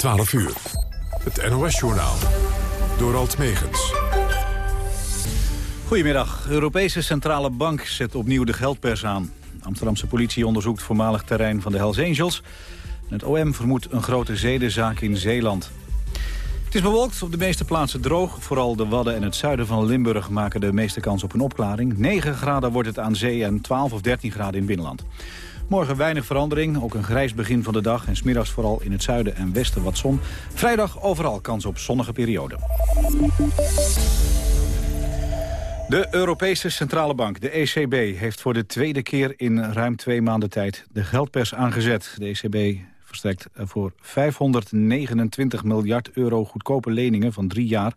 12 uur. Het NOS-journaal. Door Alt Megens. Goedemiddag. De Europese Centrale Bank zet opnieuw de geldpers aan. De Amsterdamse politie onderzoekt voormalig terrein van de Hells Angels. Het OM vermoedt een grote zedenzaak in Zeeland. Het is bewolkt, op de meeste plaatsen droog. Vooral de Wadden en het zuiden van Limburg maken de meeste kans op een opklaring. 9 graden wordt het aan zee en 12 of 13 graden in binnenland. Morgen weinig verandering, ook een grijs begin van de dag... en smiddags vooral in het zuiden en westen wat zon. Vrijdag overal kans op zonnige perioden. De Europese Centrale Bank, de ECB, heeft voor de tweede keer in ruim twee maanden tijd de geldpers aangezet. De ECB verstrekt voor 529 miljard euro goedkope leningen van drie jaar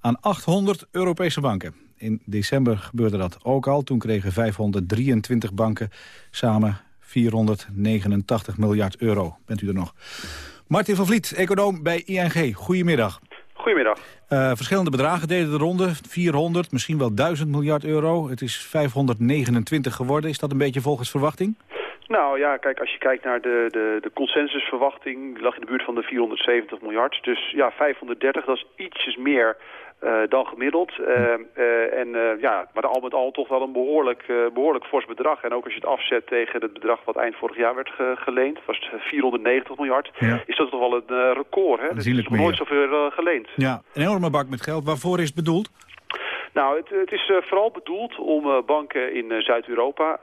aan 800 Europese banken. In december gebeurde dat ook al. Toen kregen 523 banken samen 489 miljard euro. Bent u er nog? Martin van Vliet, econoom bij ING. Goedemiddag. Goedemiddag. Uh, verschillende bedragen deden de ronde. 400, misschien wel 1000 miljard euro. Het is 529 geworden. Is dat een beetje volgens verwachting? Nou ja, kijk, als je kijkt naar de, de, de consensusverwachting, lag in de buurt van de 470 miljard. Dus ja, 530, dat is ietsjes meer dan gemiddeld. Uh, uh, en ja, maar al met al toch wel een behoorlijk, behoorlijk fors bedrag. En ook als je het afzet tegen het bedrag wat eind vorig jaar werd ge geleend, was het 490 miljard, ja. is dat toch wel een record. Hè? Dat is nog nooit zoveel geleend. Ja, een enorme bak met geld. Waarvoor is het bedoeld? Nou, het, het is vooral bedoeld om banken in uh, Zuid-Europa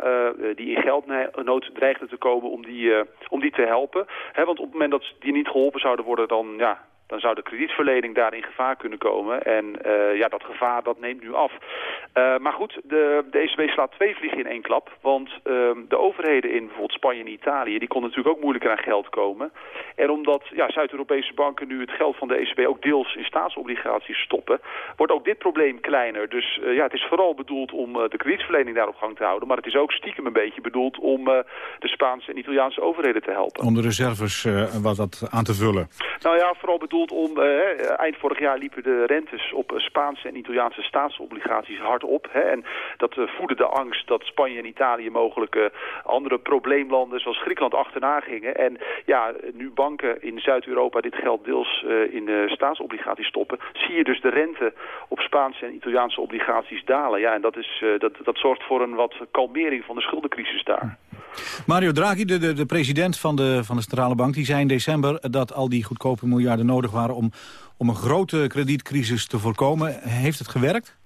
die in geldnood dreigden te komen, om die, om die te helpen. He, want op het moment dat die niet geholpen zouden worden, dan, ja, dan zou de kredietverlening daar in gevaar kunnen komen. En uh, ja, dat gevaar dat neemt nu af. Uh, maar goed, de, de ECB slaat twee vliegen in één klap. Want uh, de overheden in bijvoorbeeld Spanje en Italië... die konden natuurlijk ook moeilijker aan geld komen. En omdat ja, Zuid-Europese banken nu het geld van de ECB... ook deels in staatsobligaties stoppen... wordt ook dit probleem kleiner. Dus ja, het is vooral bedoeld om de kredietverlening daar op gang te houden. Maar het is ook stiekem een beetje bedoeld... om de Spaanse en Italiaanse overheden te helpen. Om de reserves wat dat aan te vullen. Nou ja, vooral bedoeld om... Uh, eind vorig jaar liepen de rentes op Spaanse en Italiaanse staatsobligaties hard op. Hè, en dat uh, voedde de angst dat Spanje en Italië mogelijk andere probleemlanden zoals Griekenland achterna gingen. En ja, nu banken in Zuid-Europa dit geld deels in staatsobligaties stoppen... zie je dus de rente op Spaanse en Italiaanse obligaties dalen. Ja, en dat, is, dat, dat zorgt voor een wat kalmering van de schuldencrisis daar. Mario Draghi, de, de, de, president van de, van de Centrale Bank... die zei in december dat al die goedkope miljarden nodig waren... om, om een grote kredietcrisis te voorkomen. Heeft het gewerkt?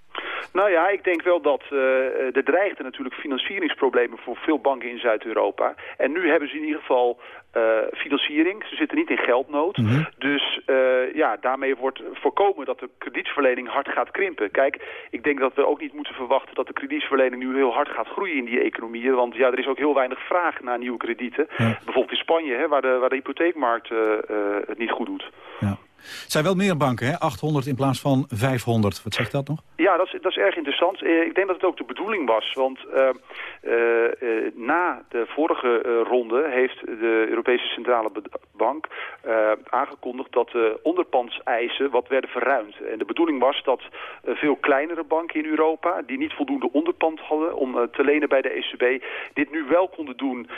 Nou ja, ik denk wel dat uh, er dreigden natuurlijk financieringsproblemen voor veel banken in Zuid-Europa. En nu hebben ze in ieder geval uh, financiering. Ze zitten niet in geldnood. Mm -hmm. Dus uh, ja, daarmee wordt voorkomen dat de kredietverlening hard gaat krimpen. Kijk, ik denk dat we ook niet moeten verwachten dat de kredietverlening nu heel hard gaat groeien in die economieën. Want ja, er is ook heel weinig vraag naar nieuwe kredieten. Ja. Bijvoorbeeld in Spanje, hè, waar, de, waar de hypotheekmarkt het niet goed doet. Ja. Het zijn wel meer banken, hè? 800 in plaats van 500. Wat zegt dat nog? Ja, dat is, dat is erg interessant. Eh, ik denk dat het ook de bedoeling was. Want uh, uh, na de vorige ronde heeft de Europese Centrale Bank aangekondigd dat de onderpandseisen wat werden verruimd. En de bedoeling was dat veel kleinere banken in Europa, die niet voldoende onderpand hadden om te lenen bij de ECB, dit nu wel konden doen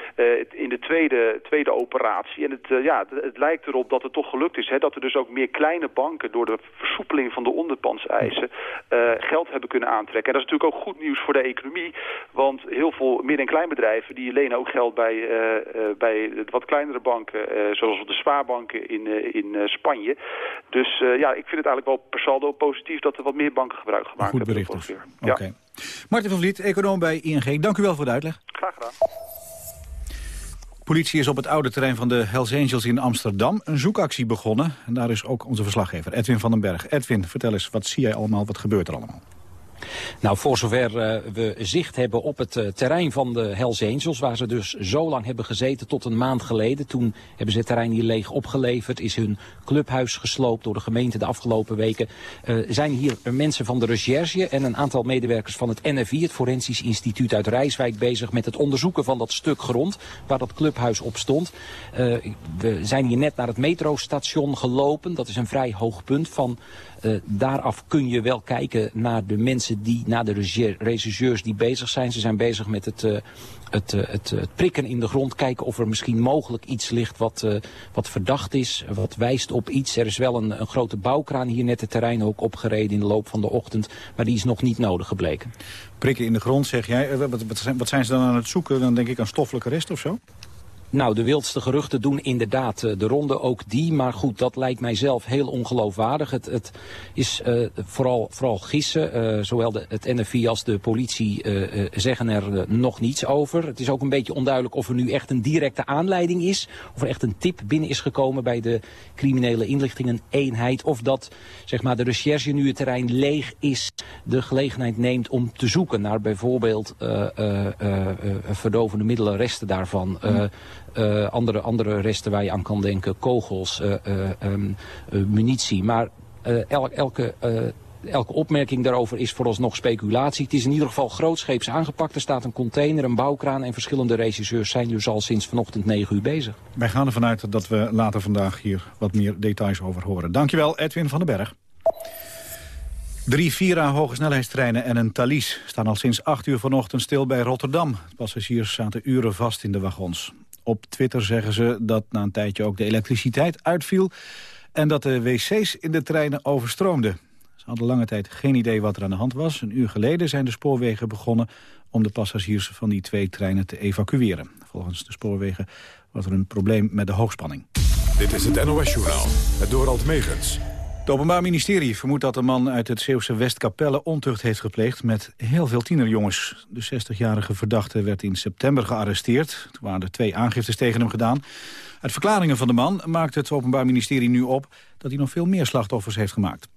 in de tweede, tweede operatie. En het, ja, het, het, lijkt erop dat het toch gelukt is. Hè, dat er dus ook meer kleine banken door de versoepeling van de onderpandseisen uh, geld hebben kunnen aantrekken. En dat is natuurlijk ook goed nieuws voor de economie, want heel veel midden- en kleinbedrijven die lenen ook geld bij, uh, uh, bij wat kleinere banken, zoals de spaarbanken in, in Spanje. Dus ja, ik vind het eigenlijk wel per saldo positief dat er wat meer banken gebruik gemaakt goed hebben. Goed bericht dus. Oké. Okay. Martin van Vliet, econoom bij ING. Dank u wel voor de uitleg. Graag gedaan. Politie is op het oude terrein van de Hells Angels in Amsterdam een zoekactie begonnen. En daar is ook onze verslaggever Edwin van den Berg. Edwin, vertel eens, wat zie jij allemaal, wat gebeurt er allemaal? Nou, voor zover uh, we zicht hebben op het uh, terrein van de Hells Angels... waar ze dus zo lang hebben gezeten tot een maand geleden. Toen hebben ze het terrein hier leeg opgeleverd. Is hun clubhuis gesloopt door de gemeente de afgelopen weken. Uh, zijn hier mensen van de recherche en een aantal medewerkers van het NFI... het Forensisch Instituut uit Rijswijk bezig met het onderzoeken van dat stuk grond... waar dat clubhuis op stond. we zijn hier net naar het metrostation gelopen. Dat is een vrij hoog punt van... daaraf kun je wel kijken naar de mensen die, naar de regisseurs die bezig zijn. Ze zijn bezig met het, uh, het, het, het, prikken in de grond. Kijken of er misschien mogelijk iets ligt wat, wat verdacht is. Wat wijst op iets. Er is wel een, een grote bouwkraan hier net het terrein ook opgereden in de loop van de ochtend. Maar die is nog niet nodig gebleken. Prikken in de grond, zeg jij. Wat, wat zijn ze dan aan het zoeken? Dan denk ik aan stoffelijke rest of zo? Nou, de wildste geruchten doen inderdaad uh, de ronde, ook die. Maar goed, dat lijkt mij zelf heel ongeloofwaardig. Het, het is uh, vooral, vooral gissen. Uh, zowel de, het NFI als de politie zeggen er nog niets over. Het is ook een beetje onduidelijk of er nu echt een directe aanleiding is. Of er echt een tip binnen is gekomen bij de criminele inlichtingen eenheid. Of dat zeg maar, de recherche nu het terrein leeg is, de gelegenheid neemt om te zoeken naar bijvoorbeeld verdovende middelen, resten daarvan. Mm. Uh, andere, andere resten waar je aan kan denken, kogels, uh, uh, um, munitie. Maar el, elke, elke opmerking daarover is vooralsnog speculatie. Het is in ieder geval grootscheeps aangepakt. Er staat een container, een bouwkraan en verschillende regisseurs zijn dus al sinds vanochtend 9 uur bezig. Wij gaan ervan uit dat we later vandaag hier wat meer details over horen. Dankjewel Edwin van den Berg. Drie Vira hogesnelheidstreinen en een Thalys staan al sinds 8 uur vanochtend stil bij Rotterdam. Passagiers zaten uren vast in de wagons. Op Twitter zeggen ze dat na een tijdje ook de elektriciteit uitviel... en dat de wc's in de treinen overstroomden. Ze hadden lange tijd geen idee wat er aan de hand was. Een uur geleden zijn de spoorwegen begonnen om de passagiers van die twee treinen te evacueren. Volgens de spoorwegen was er een probleem met de hoogspanning. Dit is het NOS-journaal, het Dorald Megens. Het Openbaar Ministerie vermoedt dat de man uit het Zeeuwse Westkapelle ontucht heeft gepleegd met heel veel tienerjongens. De 60-jarige verdachte werd in september gearresteerd. Toen waren er twee aangiftes tegen hem gedaan. Uit verklaringen van de man maakt het Openbaar Ministerie nu op dat hij nog veel meer slachtoffers heeft gemaakt.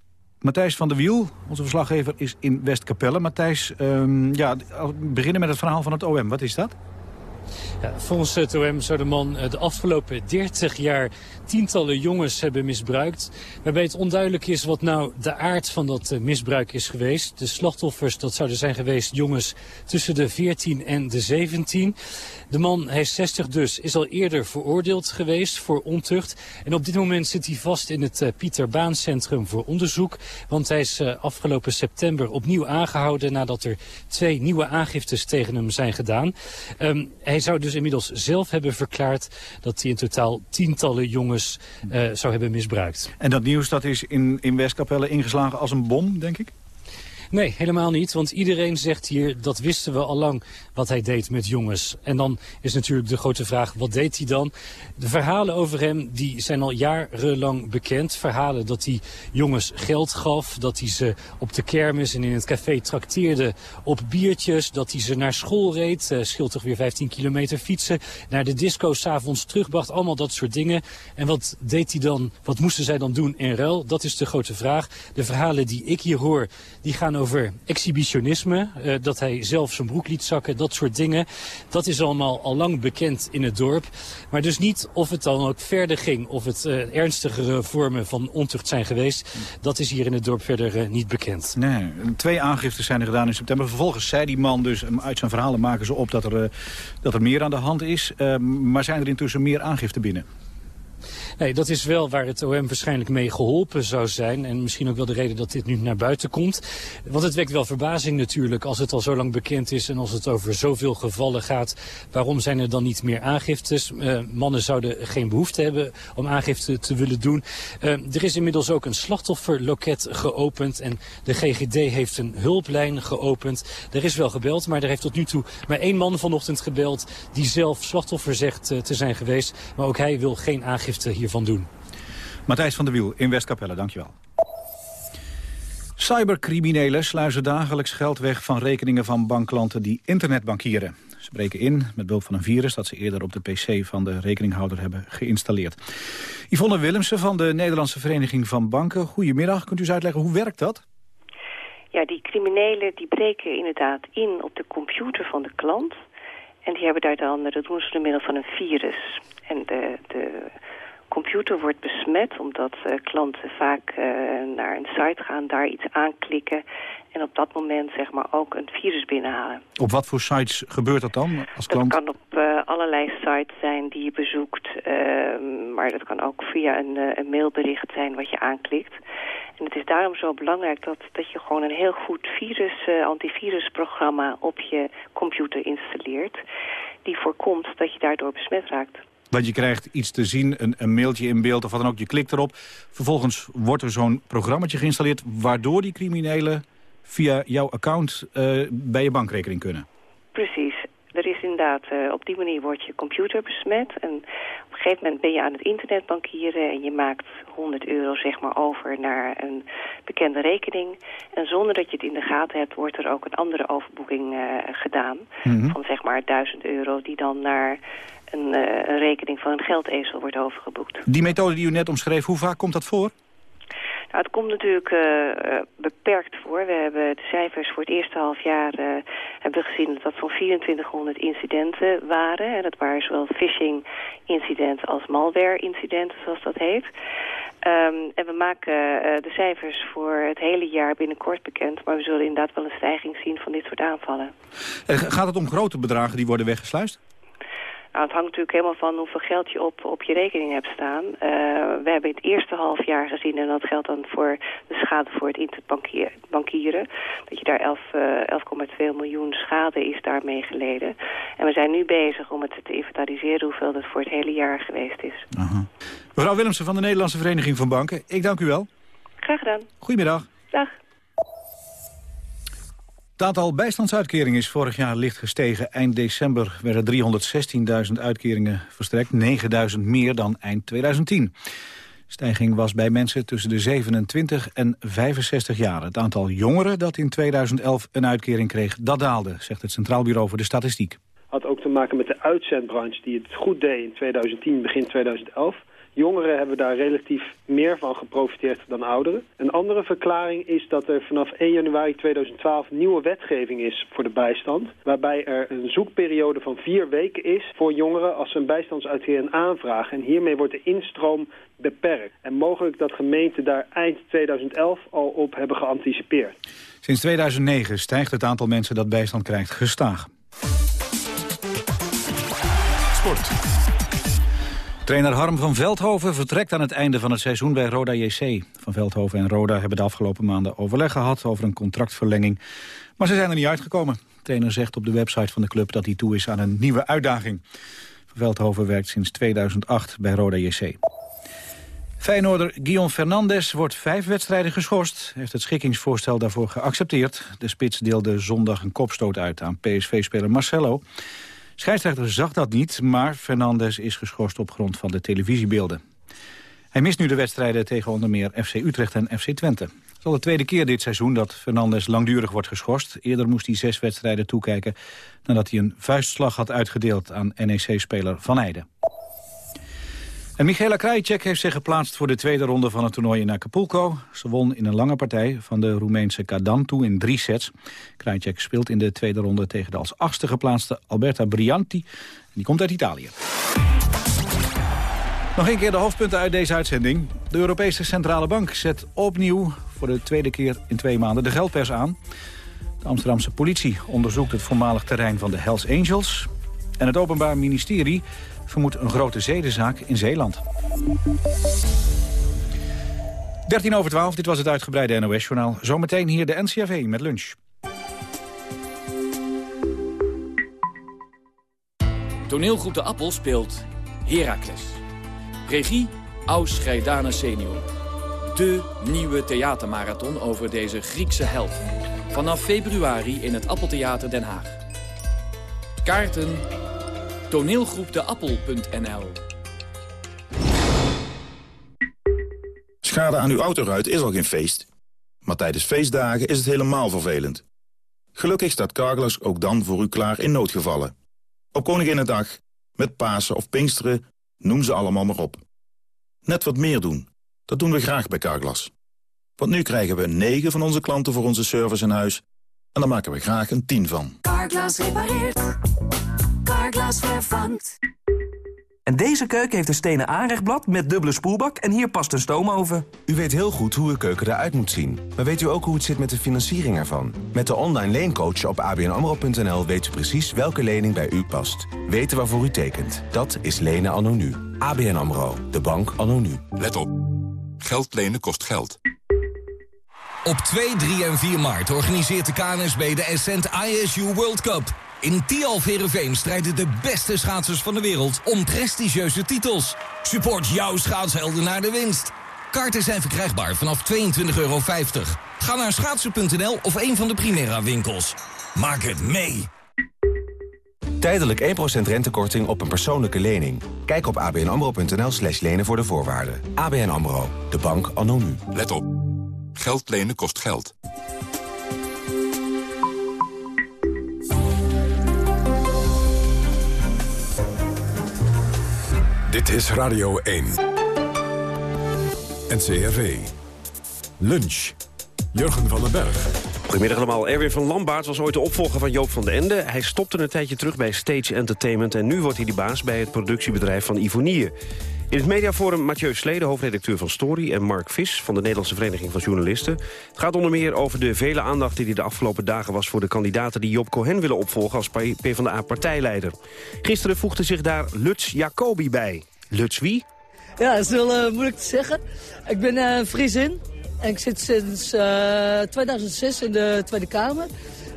Matthijs van der Wiel, onze verslaggever, is in Westkapelle. Matthijs, um, ja, beginnen met het verhaal van het OM. Wat is dat? Ja, volgens het OM zou de man de afgelopen 30 jaar tientallen jongens hebben misbruikt. Waarbij het onduidelijk is wat nou de aard van dat eh, misbruik is geweest. De slachtoffers, dat zouden zijn geweest jongens tussen de 14 en de 17. De man, hij is 60 dus, is al eerder veroordeeld geweest voor ontucht. En op dit moment zit hij vast in het uh, Pieter Baan Centrum voor onderzoek. Want hij is uh, afgelopen september opnieuw aangehouden nadat er twee nieuwe aangiftes tegen hem zijn gedaan. Um, hij zou dus inmiddels zelf hebben verklaard dat hij in totaal tientallen jongens uh, zou hebben misbruikt. En dat nieuws dat is in, in Westkapelle ingeslagen als een bom, denk ik? Nee, helemaal niet. Want iedereen zegt hier, dat wisten we al lang wat hij deed met jongens. En dan is natuurlijk de grote vraag, wat deed hij dan? De verhalen over hem die zijn al jarenlang bekend. Verhalen dat hij jongens geld gaf, dat hij ze op de kermis en in het café trakteerde op biertjes. Dat hij ze naar school reed, uh, weer 15 kilometer fietsen. Naar de disco s'avonds terugbracht, allemaal dat soort dingen. En wat deed hij dan, wat moesten zij dan doen in ruil? Dat is de grote vraag. De verhalen die ik hier hoor, die gaan over exhibitionisme. Uh, dat hij zelf zijn broek liet zakken, dat soort dingen. Dat is allemaal al lang bekend in het dorp. Maar dus niet of het dan ook verder ging, of het uh, ernstigere vormen van ontucht zijn geweest. Dat is hier in het dorp verder uh, niet bekend. Nee, twee aangiftes zijn er gedaan in september. Vervolgens zei die man dus, uit zijn verhalen maken ze op dat er, dat er meer aan de hand is. maar zijn er intussen meer aangiften binnen? Nee, dat is wel waar het OM waarschijnlijk mee geholpen zou zijn. En misschien ook wel de reden dat dit nu naar buiten komt. Want het wekt wel verbazing natuurlijk als het al zo lang bekend is... en als het over zoveel gevallen gaat. Waarom zijn er dan niet meer aangiftes? Uh, mannen zouden geen behoefte hebben om aangifte te willen doen. Uh, er is inmiddels ook een slachtofferloket geopend. En de GGD heeft een hulplijn geopend. Er is wel gebeld, maar er heeft tot nu toe maar één man vanochtend gebeld... die zelf slachtoffer zegt uh, te zijn geweest. Maar ook hij wil geen aangifte hier hiervan doen. Matthijs van der Wiel in Westkapelle, dankjewel. Cybercriminelen sluizen dagelijks geld weg van rekeningen van bankklanten die internetbankieren. Ze breken in met behulp van een virus dat ze eerder op de pc van de rekeninghouder hebben geïnstalleerd. Yvonne Willemsen van de Nederlandse Vereniging van Banken. Goedemiddag, kunt u eens uitleggen hoe werkt dat? Ja, die criminelen die breken inderdaad in op de computer van de klant. En die hebben daar dan, dat doen ze door middel van een virus. En de, de computer wordt besmet omdat uh, klanten vaak uh, naar een site gaan, daar iets aanklikken en op dat moment zeg maar ook een virus binnenhalen. Op wat voor sites gebeurt dat dan als klant? Dat kan op uh, allerlei sites zijn die je bezoekt. Ehm, maar dat kan ook via een, een, mailbericht zijn wat je aanklikt. En het is daarom zo belangrijk dat, dat je gewoon een heel goed virus, antivirusprogramma op je computer installeert. Die voorkomt dat je daardoor besmet raakt. Want je krijgt iets te zien, een, een, mailtje in beeld of wat dan ook. Je klikt erop. Vervolgens wordt er zo'n programma geïnstalleerd... waardoor die criminelen via jouw account uh, bij je bankrekening kunnen. Precies. Er is inderdaad, uh, op die manier wordt je computer besmet. En op een gegeven moment ben je aan het internetbankieren... en je maakt 100 euro zeg maar over naar een bekende rekening. En zonder dat je het in de gaten hebt... wordt er ook een andere overboeking uh, gedaan. Mm Van zeg maar 1000 euro die dan naar een, uh, een rekening van een geldezel wordt overgeboekt. Die methode die u net omschreef, hoe vaak komt dat voor? Nou, het komt natuurlijk uh, beperkt voor. We hebben de cijfers voor het eerste half jaar uh, hebben we gezien dat dat zo'n 2400 incidenten waren. En dat waren zowel phishing-incidenten als malware-incidenten, zoals dat heet. Um, en we maken de cijfers voor het hele jaar binnenkort bekend. Maar we zullen inderdaad wel een stijging zien van dit soort aanvallen. gaat het om grote bedragen die worden weggesluist? Nou, het hangt natuurlijk helemaal van hoeveel geld je op, op je rekening hebt staan. Uh, we hebben het eerste half jaar gezien, en dat geldt dan voor de schade voor het internetbankieren, dat je daar 11,2 uh, miljoen schade is daarmee geleden. En we zijn nu bezig om het te inventariseren hoeveel dat voor het hele jaar geweest is. Aha. Mevrouw Willemsen van de Nederlandse Vereniging van Banken, ik dank u wel. Graag gedaan. Goedemiddag. Dag. Het aantal bijstandsuitkeringen is vorig jaar licht gestegen. Eind december werden 316.000 uitkeringen verstrekt, 9.000 meer dan eind 2010. De stijging was bij mensen tussen de 27 en 65 jaar. Het aantal jongeren dat in 2011 een uitkering kreeg, dat daalde, zegt het Centraal Bureau voor de Statistiek. Had ook te maken met de uitzendbranche die het goed deed in 2010, begin 2011. Jongeren hebben daar relatief meer van geprofiteerd dan ouderen. Een andere verklaring is dat er vanaf 1 januari 2012 nieuwe wetgeving is voor de bijstand. Waarbij er een zoekperiode van vier weken is voor jongeren als ze een bijstandsuitkering aanvragen. En hiermee wordt de instroom beperkt. En mogelijk dat gemeenten daar eind 2011 al op hebben geanticipeerd. Sinds 2009 stijgt het aantal mensen dat bijstand krijgt gestaag. Sport. Trainer Harm van Veldhoven vertrekt aan het einde van het seizoen bij Roda JC. Van Veldhoven en Roda hebben de afgelopen maanden overleg gehad over een contractverlenging. Maar ze zijn er niet uitgekomen. Trainer zegt op de website van de club dat hij toe is aan een nieuwe uitdaging. Van Veldhoven werkt sinds 2008 bij Roda JC. Feyenoorder Guillaume Fernandes wordt vijf wedstrijden geschorst. heeft het schikkingsvoorstel daarvoor geaccepteerd. De spits deelde zondag een kopstoot uit aan PSV-speler Marcelo. Scheidsrechter zag dat niet, maar Fernandes is geschorst op grond van de televisiebeelden. Hij mist nu de wedstrijden tegen onder meer FC Utrecht en FC Twente. Het is al de tweede keer dit seizoen dat Fernandes langdurig wordt geschorst. Eerder moest hij zes wedstrijden toekijken nadat hij een vuistslag had uitgedeeld aan NEC-speler Van Eijden. En Michaela Krajicek heeft zich geplaatst voor de tweede ronde van het toernooi in Acapulco. Ze won in een lange partij van de Roemeense Kadan toe in drie sets. Krajicek speelt in de tweede ronde tegen de als achtste geplaatste Alberta Brianti. Die komt uit Italië. Nog een keer de hoofdpunten uit deze uitzending. De Europese Centrale Bank zet opnieuw voor de tweede keer in twee maanden de geldpers aan. De Amsterdamse politie onderzoekt het voormalig terrein van de Hells Angels. En het Openbaar Ministerie vermoedt een grote zedenzaak in Zeeland. 13 over 12, dit was het uitgebreide NOS-journaal. Zometeen hier de NCRV met lunch. Toneelgroep De Appel speelt Heracles. Regie Aus senior. De nieuwe theatermarathon over deze Griekse held. Vanaf februari in het Appeltheater Den Haag. Kaarten toneelgroepdeappel.nl Schade aan uw autoruit is al geen feest. Maar tijdens feestdagen is het helemaal vervelend. Gelukkig staat Carglass ook dan voor u klaar in noodgevallen. Op Koninginnedag, met Pasen of Pinksteren, noem ze allemaal maar op. Net wat meer doen, dat doen we graag bij Carglass. Want nu krijgen we 9 van onze klanten voor onze service in huis... en daar maken we graag een 10 van. Carglass repareert. Vervangt. En deze keuken heeft een stenen aanrechtblad met dubbele spoelbak en hier past een stoomoven. U weet heel goed hoe uw keuken eruit moet zien. Maar weet u ook hoe het zit met de financiering ervan? Met de online leencoach op abnamro.nl weet u precies welke lening bij u past. Weten waarvoor u tekent. Dat is lenen anno nu. ABN AMRO. De bank anno nu. Let op. Geld lenen kost geld. Op 2, 3 en 4 maart organiseert de KNSB de Ascent ISU World Cup. In Tialf Herenveen strijden de beste schaatsers van de wereld om prestigieuze titels. Support jouw schaatshelden naar de winst. Kaarten zijn verkrijgbaar vanaf 22,50 euro. Ga naar schaatsen.nl of een van de Primera winkels. Maak het mee! Tijdelijk 1% rentekorting op een persoonlijke lening. Kijk op abnamro.nl slash lenen voor de voorwaarden. ABN AMRO, de bank anno nu. Let op. Geld lenen kost geld. Dit is Radio 1. NCRV. Lunch. Jurgen van den Berg. Goedemiddag allemaal. Erwin van Lambaert was ooit de opvolger van Joop van den Ende. Hij stopte een tijdje terug bij Stage Entertainment... en nu wordt hij de baas bij het productiebedrijf van Ivonie. In het mediaforum Mathieu Slede, hoofdredacteur van Story... en Mark Vis van de Nederlandse Vereniging van Journalisten. Het gaat onder meer over de vele aandacht die de afgelopen dagen was... voor de kandidaten die Job Cohen willen opvolgen als PvdA-partijleider. Gisteren voegde zich daar Lutz Jacobi bij. Lutz wie? Ja, dat is wel uh, moeilijk te zeggen. Ik ben uh, Friesin en ik zit sinds uh, 2006 in de Tweede Kamer.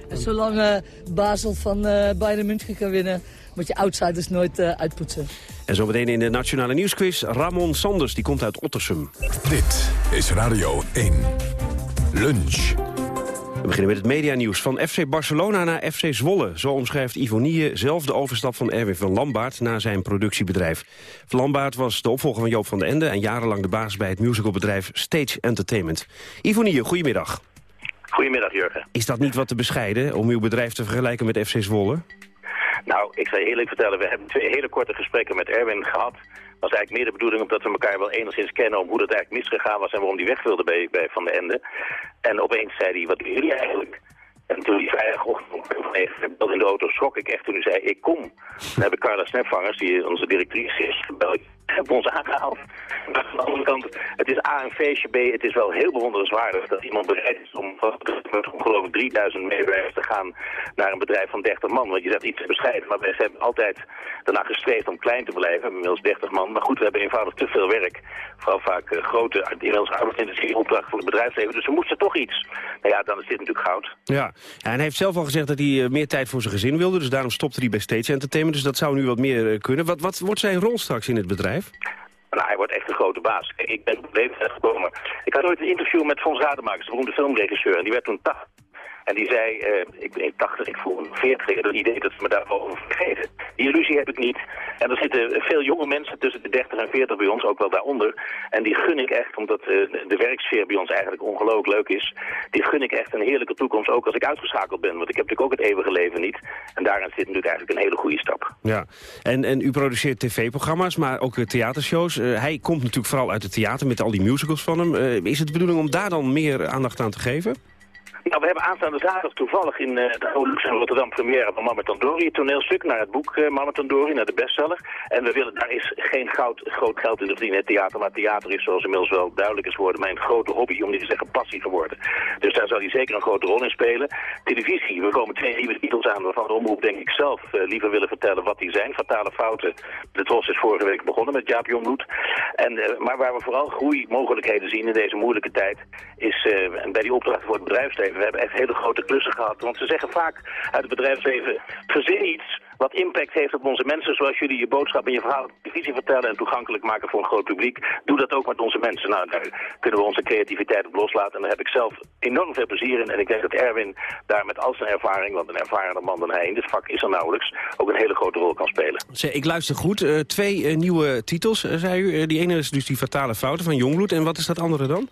En zolang Basel van Bayern München kan winnen... moet je outsiders nooit uitpoetsen. En zometeen in de Nationale Nieuwsquiz Ramon Sanders, die komt uit Ottersum. Dit is Radio 1. Lunch. We beginnen met het medianieuws. Van FC Barcelona naar FC Zwolle. Zo omschrijft Ivonie zelf de overstap van Erwin van Lambaert naar zijn productiebedrijf. Van Lambaert was de opvolger van Joop van den Ende... en jarenlang de baas bij het musicalbedrijf Stage Entertainment. Ivonie, goedemiddag. Goedemiddag, Jurgen. Is dat niet wat te bescheiden om uw bedrijf te vergelijken met FC Zwolle? Nou, ik zal je eerlijk vertellen, we hebben twee hele korte gesprekken met Erwin gehad. Dat was eigenlijk meer de bedoeling omdat we elkaar wel enigszins kennen om hoe dat eigenlijk misgegaan was en waarom die weg wilde bij, bij Van de Ende. En opeens zei hij, wat doen jullie eigenlijk? En toen die vrijdagochtend in de auto schrok ik echt toen hij zei, ik kom. Dan heb ik Carla Snepvangers, die onze directrice is, gebeld hebben ons aangehaald. Maar aan de andere kant, het is A een feestje, B, het is wel heel bewonderenswaardig dat iemand bereid is om van geloof ik 3000 medewerkers te gaan naar een bedrijf van 30 man. Want je zegt iets te bescheiden, maar wij hebben altijd daarna gestreefd om klein te blijven. We inmiddels 30 man, maar goed, we hebben eenvoudig te veel werk. Vooral vaak uh, grote, inmiddels arbeidsintensieve opdrachten voor het bedrijfsleven. Dus we moesten toch iets. Nou ja, dan is dit natuurlijk goud. Ja, en hij heeft zelf al gezegd dat hij uh, meer tijd voor zijn gezin wilde. Dus daarom stopte hij bij Stage Entertainment. Dus dat zou nu wat meer uh, kunnen. Wat, wat wordt zijn rol straks in het bedrijf? Nou, hij wordt echt een grote baas. Ik ben op leeftijd gekomen. Ik had ooit een interview met Fons Rademakers, de beroemde filmregisseur. En die werd toen 80. En die zei, uh, ik ben 80, ik voel een 40, het idee dat ze me daarover vergeten. Die illusie heb ik niet. En er zitten veel jonge mensen tussen de 30 en 40 bij ons, ook wel daaronder. En die gun ik echt, omdat uh, de werksfeer bij ons eigenlijk ongelooflijk leuk is. Die gun ik echt een heerlijke toekomst, ook als ik uitgeschakeld ben. Want ik heb natuurlijk ook het eeuwige leven niet. En daarin zit natuurlijk eigenlijk een hele goede stap. Ja, en, en u produceert tv-programma's, maar ook theatershows. Uh, hij komt natuurlijk vooral uit het theater met al die musicals van hem. is het de bedoeling om daar dan meer aandacht aan te geven? Nou, we hebben aanstaande zaterdag toevallig in de Oude in Rotterdam première van Mama Tandori, het toneelstuk, naar het boek uh, Mama Tandori, naar de bestseller. En we willen, daar is geen goud, groot geld in de verdienen, het theater, maar theater is zoals inmiddels wel duidelijk is geworden, mijn grote hobby, om niet te zeggen passie geworden. Dus daar zal hij zeker een grote rol in spelen. Televisie, we komen twee nieuwe titels aan waarvan de omroep denk ik zelf uh, liever willen vertellen wat die zijn. Fatale fouten, de Tros is vorige week begonnen met Jaap Jongbloed. En, maar waar we vooral groeimogelijkheden zien in deze moeilijke tijd, is bij die opdracht voor het bedrijfsleven we hebben echt hele grote klussen gehad. Want ze zeggen vaak uit het bedrijfsleven, verzin iets wat impact heeft op onze mensen. Zoals jullie je boodschap en je verhaal op televisie vertellen en toegankelijk maken voor een groot publiek. Doe dat ook met onze mensen. Nou, daar kunnen we onze creativiteit op loslaten. En daar heb ik zelf enorm veel plezier in. En ik denk dat Erwin daar met al zijn ervaring, want een ervaren man dan hij in dit vak is er nauwelijks, ook een hele grote rol kan spelen. Ik luister goed. Uh, twee uh, nieuwe titels, uh, zei u. die ene is dus die fatale fouten van Jongbloed. En wat is dat andere dan?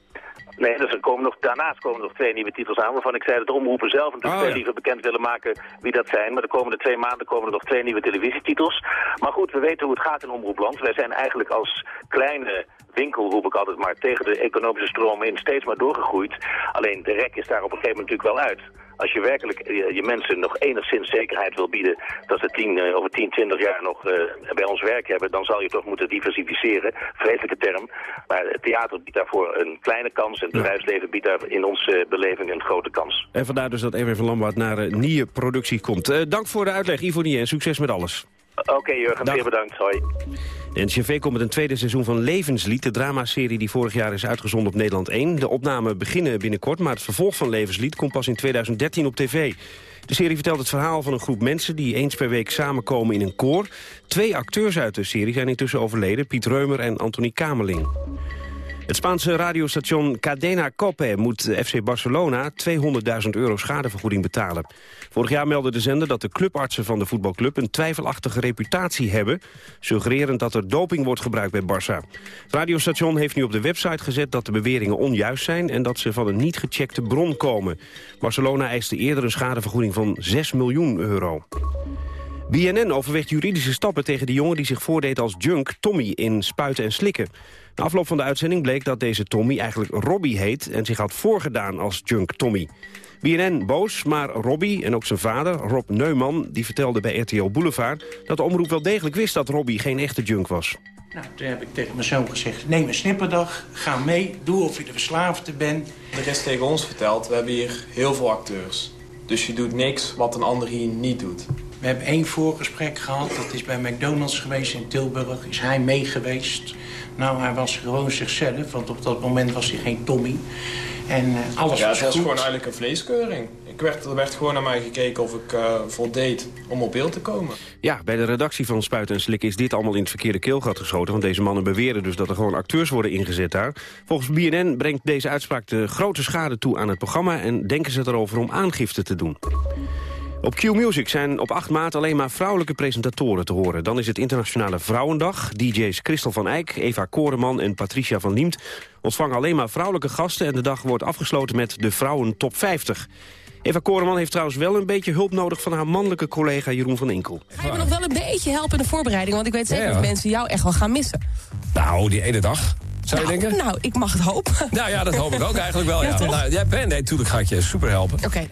Nee, dus er komen nog, daarnaast komen nog twee nieuwe titels aan... waarvan ik zei dat de omroepen zelf natuurlijk oh, ja. liever bekend willen maken wie dat zijn. Maar de komende twee maanden komen er nog twee nieuwe televisietitels. Maar goed, we weten hoe het gaat in Omroepland. Wij zijn eigenlijk als kleine winkel, roep ik altijd maar, tegen de economische stromen in steeds maar doorgegroeid. Alleen de rek is daar op een gegeven moment natuurlijk wel uit. Als je werkelijk je, je mensen nog enigszins zekerheid wil bieden dat ze tien, eh, over 10, 20 jaar nog eh, bij ons werk hebben, dan zal je toch moeten diversificeren. Vreselijke term. Maar het theater biedt daarvoor een kleine kans en het bedrijfsleven biedt daar in onze beleving een grote kans. En vandaar dus dat Erwin van Lambaard naar nieuwe productie komt. Eh, dank voor de uitleg, Ivonie, en succes met alles. Oké Jurgen, Dag. zeer bedankt. Hoi. De NCV komt met een tweede seizoen van Levenslied, de dramaserie die vorig jaar is uitgezonden op Nederland 1. De opnamen beginnen binnenkort, maar het vervolg van Levenslied komt pas in 2013 op tv. De serie vertelt het verhaal van een groep mensen die eens per week samenkomen in een koor. Twee acteurs uit de serie zijn intussen overleden, Piet Reumer en Anthony Kamerling. Het Spaanse radiostation Cadena Cope moet FC Barcelona 200.000 euro schadevergoeding betalen. Vorig jaar meldde de zender dat de clubartsen van de voetbalclub een twijfelachtige reputatie hebben, suggererend dat er doping wordt gebruikt bij Barça. Radiostation heeft nu op de website gezet dat de beweringen onjuist zijn en dat ze van een niet gecheckte bron komen. Barcelona eiste eerder een schadevergoeding van 6 miljoen euro. BNN overweegt juridische stappen tegen de jongen die zich voordeed als junk Tommy in Spuiten en Slikken. Na afloop van de uitzending bleek dat deze Tommy eigenlijk Robbie heet en zich had voorgedaan als junk Tommy. BNN boos, maar Robbie en ook zijn vader, Rob Neumann, die vertelde bij RTL Boulevard dat de omroep wel degelijk wist dat Robbie geen echte junk was. Nou, toen heb ik tegen mijn zoon gezegd, neem een snipperdag, ga mee, doe of je de verslaafde bent. De rest tegen ons vertelt, we hebben hier heel veel acteurs. Dus je doet niks wat een ander hier niet doet. We hebben één voorgesprek gehad, dat is bij McDonald's geweest in Tilburg. Is hij mee geweest? Nou, hij was gewoon zichzelf, want op dat moment was hij geen Tommy. En eh, alles ja, was het was goed. gewoon eigenlijk een vleeskeuring. Ik werd, er werd gewoon naar mij gekeken of ik eh, voldeed om op beeld te komen. Ja, bij de redactie van Spuiten en Slikken is dit allemaal in het verkeerde keelgat geschoten. Want deze mannen beweren dus dat er gewoon acteurs worden ingezet daar. Volgens BNN brengt deze uitspraak de grote schade toe aan het programma... en denken ze erover om aangifte te doen. Op Q-Music zijn op 8 maart alleen maar vrouwelijke presentatoren te horen. Dan is het Internationale Vrouwendag. DJ's Christel van Eyck, Eva Koreman en Patricia van Liemt... ontvangen alleen maar vrouwelijke gasten... en de dag wordt afgesloten met de Vrouwen Top 50. Eva Koreman heeft trouwens wel een beetje hulp nodig... van haar mannelijke collega Jeroen van Inkel. Ga je me nog wel een beetje helpen in de voorbereiding? Want ik weet zeker Ja, dat mensen jou echt wel gaan missen. Nou, die ene dag, zou je nou, denken? Nou, ik mag het hopen. Nou ja, dat hoop ik ook eigenlijk wel. Ja, Ja? Nou, jij bent, nee, natuurlijk ga ik je super helpen. Oké.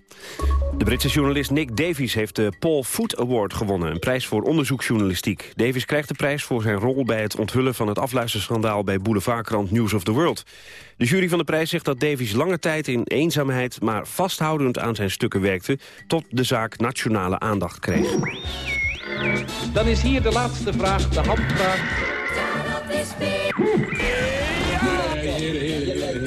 De Britse journalist Nick Davies heeft de Paul Foot Award gewonnen. Een prijs voor onderzoeksjournalistiek. Davies krijgt de prijs voor zijn rol bij het onthullen van het afluisterschandaal... bij boulevardkrant News of the World. De jury van de prijs zegt dat Davies lange tijd in eenzaamheid... maar vasthoudend aan zijn stukken werkte... tot de zaak nationale aandacht kreeg. Dan is hier de laatste vraag, de handvraag.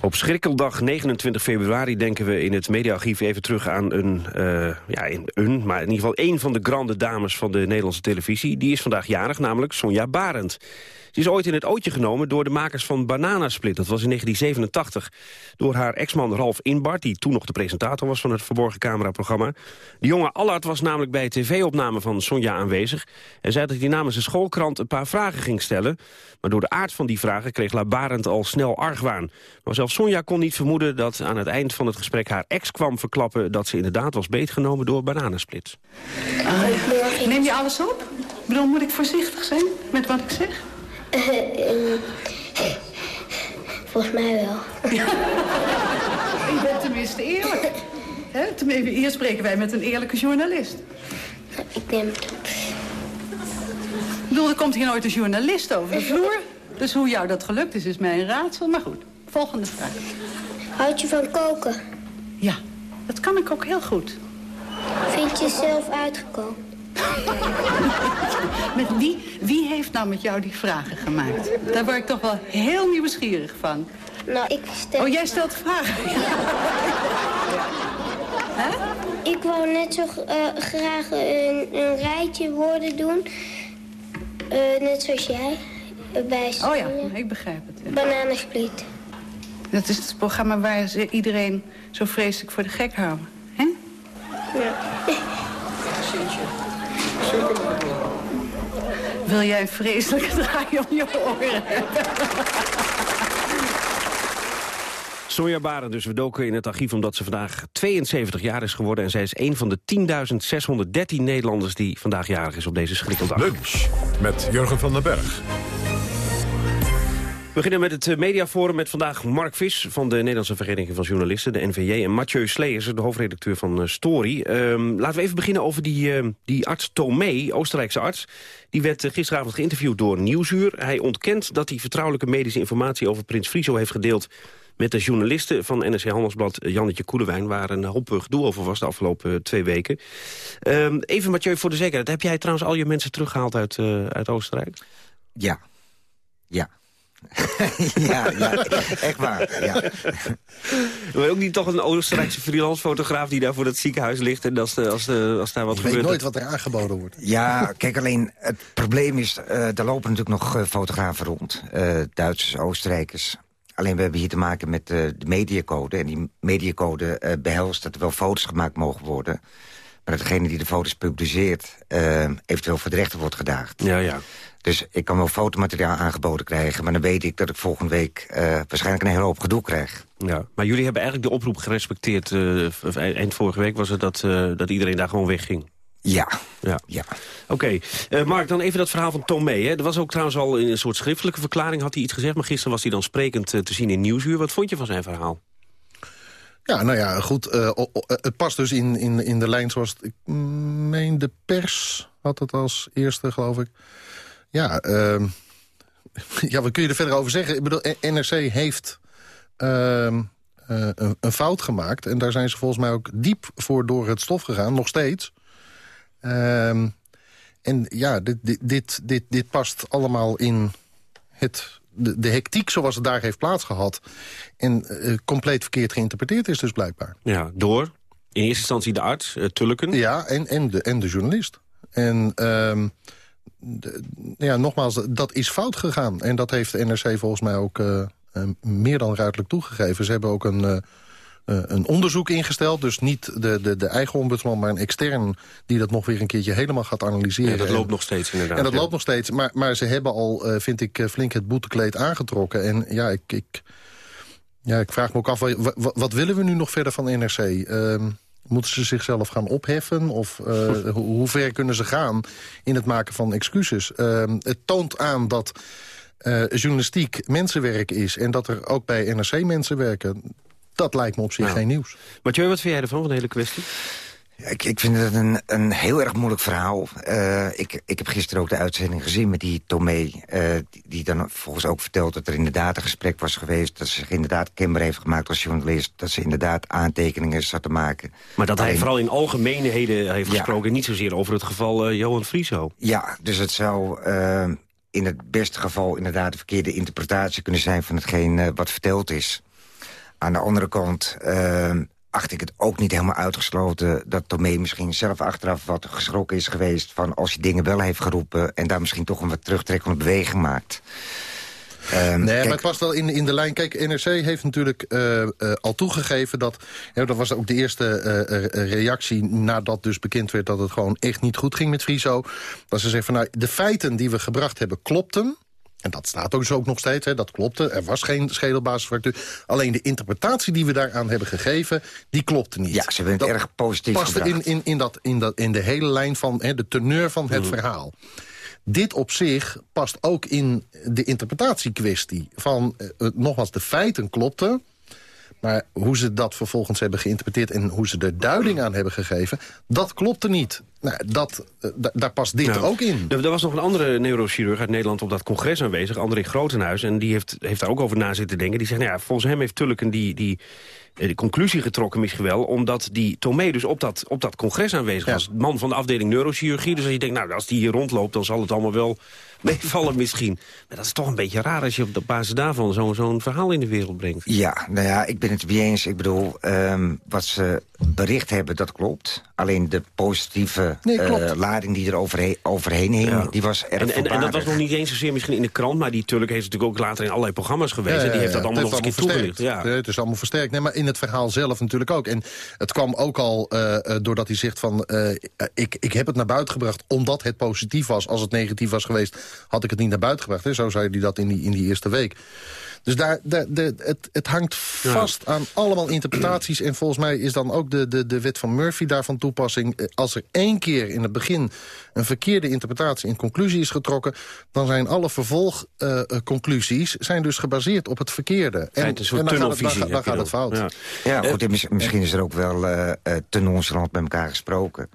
Op schrikkeldag 29 februari denken we in het mediaarchief even terug aan een, eh, ja, een, maar in ieder geval één van de grande dames van de Nederlandse televisie. Die is vandaag jarig, namelijk Sonja Barend. Ze is ooit in het ootje genomen door de makers van Bananasplit. Dat was in 1987. Door haar ex-man Ralf Inbart, die toen nog de presentator was van het Verborgen Camera-programma. De jonge Allard was namelijk bij tv-opname van Sonja aanwezig. En zei dat hij namens de schoolkrant een paar vragen ging stellen. Maar door de aard van die vragen kreeg La Barend al snel argwaan. Maar zelfs Sonja kon niet vermoeden dat aan het eind van het gesprek haar ex kwam verklappen... dat ze inderdaad was beetgenomen door Bananasplit. Neem je alles op? Ik bedoel, moet ik voorzichtig zijn met wat ik zeg? volgens mij wel. Ik ben tenminste eerlijk. Hè? Tenminste, Hier spreken wij met een eerlijke journalist. Ik neem het op. Ik bedoel, er komt hier nooit een journalist over de vloer. Dus hoe jou dat gelukt is, is mij een raadsel. Maar goed, volgende vraag. Houd je van koken? Ja, dat kan ik ook heel goed. Vind je zelf uitgekomen? Met wie, wie heeft nou met jou die vragen gemaakt? Daar word ik toch wel heel nieuwsgierig van. Nou, ik stel... Oh, jij stelt vragen? Ik wou net zo eh, graag een, een rijtje woorden doen. Eh, net zoals jij. eh, bij Oh ja, ik begrijp het. Bananensplit. Dat is het programma waar ze iedereen zo vreselijk voor de gek houden. Hè? Ja. Wil jij een vreselijke draai om je oren? Sonja Baren, dus we doken in het archief omdat ze vandaag 72 jaar is geworden. En zij is een van de 10.613 Nederlanders die vandaag jarig is op deze schrikkeldag. Lunch met Jurgen van den Berg. Beginnen met het eh, mediaforum met vandaag Mark Vis... van de Nederlandse Vereniging van Journalisten, de NVJ... en Mathieu Sleers, de hoofdredacteur van eh, Story. Ehm, laten we even beginnen over die, eh, die arts Tomé, Oostenrijkse arts. Die werd gisteravond geïnterviewd door Nieuwsuur. Hij ontkent dat hij vertrouwelijke medische informatie... over Prins Friso heeft gedeeld met de journalisten van NRC Handelsblad... Jannetje Koelewijn, waar een hoop gedoe over was de afgelopen twee weken. Ehm, even Mathieu, voor de zekerheid. Heb jij trouwens al je mensen teruggehaald uit, uit Oostenrijk? Ja. Ja. ja, ja, echt waar, ja. Maar ook niet toch een Oostenrijkse freelance fotograaf... die daar voor dat ziekenhuis ligt en als, als, de, als daar wat Je gebeurt... weet nooit wat er aangeboden wordt. Ja, kijk, alleen het probleem is... eh er lopen natuurlijk nog eh, fotografen rond. eh, Duitsers, Oostenrijkers. Alleen we hebben hier te maken met eh, de mediacode. En die mediacode eh, behelst dat er wel foto's gemaakt mogen worden. Maar dat degene die de foto's publiceert... eventueel voor de rechter wordt gedaagd. Ja, ja. Dus ik kan wel fotomateriaal aangeboden krijgen... maar dan weet ik dat ik volgende week eh, waarschijnlijk een hele hoop gedoe krijg. Ja, maar jullie hebben eigenlijk de oproep gerespecteerd. eh, eind vorige week was het dat, eh, dat iedereen daar gewoon wegging. Ja. Ja. ja. Oké, Eh, Mark, dan even dat verhaal van Tomé. Hè. Er was ook trouwens al in een soort schriftelijke verklaring had hij iets gezegd... maar gisteren was hij dan sprekend te zien in Nieuwsuur. Wat vond je van zijn verhaal? Ja, nou ja, goed. eh, o- o- het past dus in, in, in de lijn zoals... het- Ik meen de pers had het als eerste, geloof ik. Ja, ehm, ja, wat kun je er verder over zeggen? Ik bedoel, NRC heeft ehm, eh, een, een fout gemaakt. En daar zijn ze volgens mij ook diep voor door het stof gegaan, nog steeds. Ehm, en ja, dit, dit, dit, dit, dit past allemaal in het, de, de hectiek zoals het daar heeft plaatsgehad... en eh, compleet verkeerd geïnterpreteerd is dus blijkbaar. Ja, door in eerste instantie de arts, uh, Tulleken. Ja, en, en, de, en de journalist. En de, ja, nogmaals, dat is fout gegaan. En dat heeft de NRC volgens mij ook uh, uh, meer dan ruidelijk toegegeven. Ze hebben ook een, uh, een onderzoek ingesteld. Dus niet de, de, de eigen ombudsman, maar een extern... die dat nog weer een keertje helemaal gaat analyseren. Ja, dat loopt en, nog steeds inderdaad. En dat ja. loopt nog steeds. Maar, maar ze hebben al, vind ik, flink het boetekleed aangetrokken. En ja, ik... ik ja, ik vraag me ook af, wat, wat willen we nu nog verder van NRC? Moeten ze zichzelf gaan opheffen? Of uh, hoe ver kunnen ze gaan in het maken van excuses? Uh, het toont aan dat uh, journalistiek mensenwerk is... en dat er ook bij NRC mensen werken. Dat lijkt me op zich nou. geen nieuws. Mathieu, wat vind jij ervan, van de hele kwestie? Ik, ik vind het een, een heel erg moeilijk verhaal. Uh, ik, ik heb gisteren ook de uitzending gezien met die Tomé... Uh, die, die, dan volgens ook vertelt dat er inderdaad een gesprek was geweest... dat ze zich inderdaad kenbaar heeft gemaakt als journalist... dat ze inderdaad aantekeningen zat te maken. Maar dat Alleen, hij vooral in algemeenheden heeft gesproken... Ja. niet zozeer over het geval uh, Johan Frieso. Ja, dus het zou in het beste geval inderdaad... de verkeerde interpretatie kunnen zijn van hetgeen wat verteld is. Aan de andere kant acht ik het ook niet helemaal uitgesloten... dat Tomé misschien zelf achteraf wat geschrokken is geweest... van als hij dingen wel heeft geroepen... en daar misschien toch een wat terugtrekkende beweging maakt. Um, nee, kijk, maar het past wel in, in de lijn. Kijk, NRC heeft natuurlijk uh, uh, al toegegeven dat... Ja, dat was ook de eerste uh, reactie nadat dus bekend werd... dat het gewoon echt niet goed ging met Friso. Dat ze zeggen van, nou, de feiten die we gebracht hebben klopten... En dat staat ook, dus ook nog steeds, hè, dat klopte. Er was geen schedelbasisfractuur. Alleen de interpretatie die we daaraan hebben gegeven, die klopte niet. Ja, ze hebben het erg positief past in, in, in, dat, in, dat, in de hele lijn van hè, de teneur van het mm. verhaal. Dit op zich past ook in de interpretatiekwestie. Van, uh, nogmaals, de feiten klopten... Maar hoe ze dat vervolgens hebben geïnterpreteerd... en hoe ze er duiding aan hebben gegeven, dat klopte niet. Nou, dat, uh, daar past dit nou, ook in. Er, er, was nog een andere neurochirurg uit Nederland op dat congres aanwezig, André Grotenhuis. En die heeft, heeft daar ook over na zitten denken. Die zegt, nou ja, volgens hem heeft Tulleken die... die de conclusie getrokken misschien wel... omdat die Tomé dus op dat, op dat congres aanwezig ja. was. Man van de afdeling neurochirurgie. Dus als je denkt, nou, als die hier rondloopt... dan zal het allemaal wel meevallen misschien. Maar dat is toch een beetje raar als je op de basis daarvan... zo'n zo'n verhaal in de wereld brengt. Ja, nou ja, ik ben het mee eens. Ik bedoel, um, wat ze bericht hebben, dat klopt. Alleen de positieve nee, uh, lading die er overheen, overheen hing, ja. die was erg en, en, en, dat was nog niet eens zozeer misschien in de krant... maar die Tulk heeft natuurlijk ook later in allerlei programma's geweest. Ja, die heeft dat allemaal nog eens een keer toegelicht. Ja. Het is allemaal versterkt. Nee, maar in het verhaal zelf natuurlijk ook. En het kwam ook al uh, doordat hij zegt van... Uh, ik, ik heb het naar buiten gebracht omdat het positief was. Als het negatief was geweest, had ik het niet naar buiten gebracht. Hè? Zo zei hij dat in die, in die eerste week. Dus daar, daar, de, het, het hangt vast aan allemaal interpretaties. En volgens mij is dan ook de, de, de wet van Murphy daarvan toepassing. Eh, Als er één keer in het begin een verkeerde interpretatie en conclusie is getrokken... dan zijn alle vervolgconclusies zijn dus gebaseerd op het verkeerde. En, en dan gaat het, dan, dan gaat het fout. Ja, goed, en mis- misschien is er ook wel eh, eh, te nonchalant met elkaar gesproken.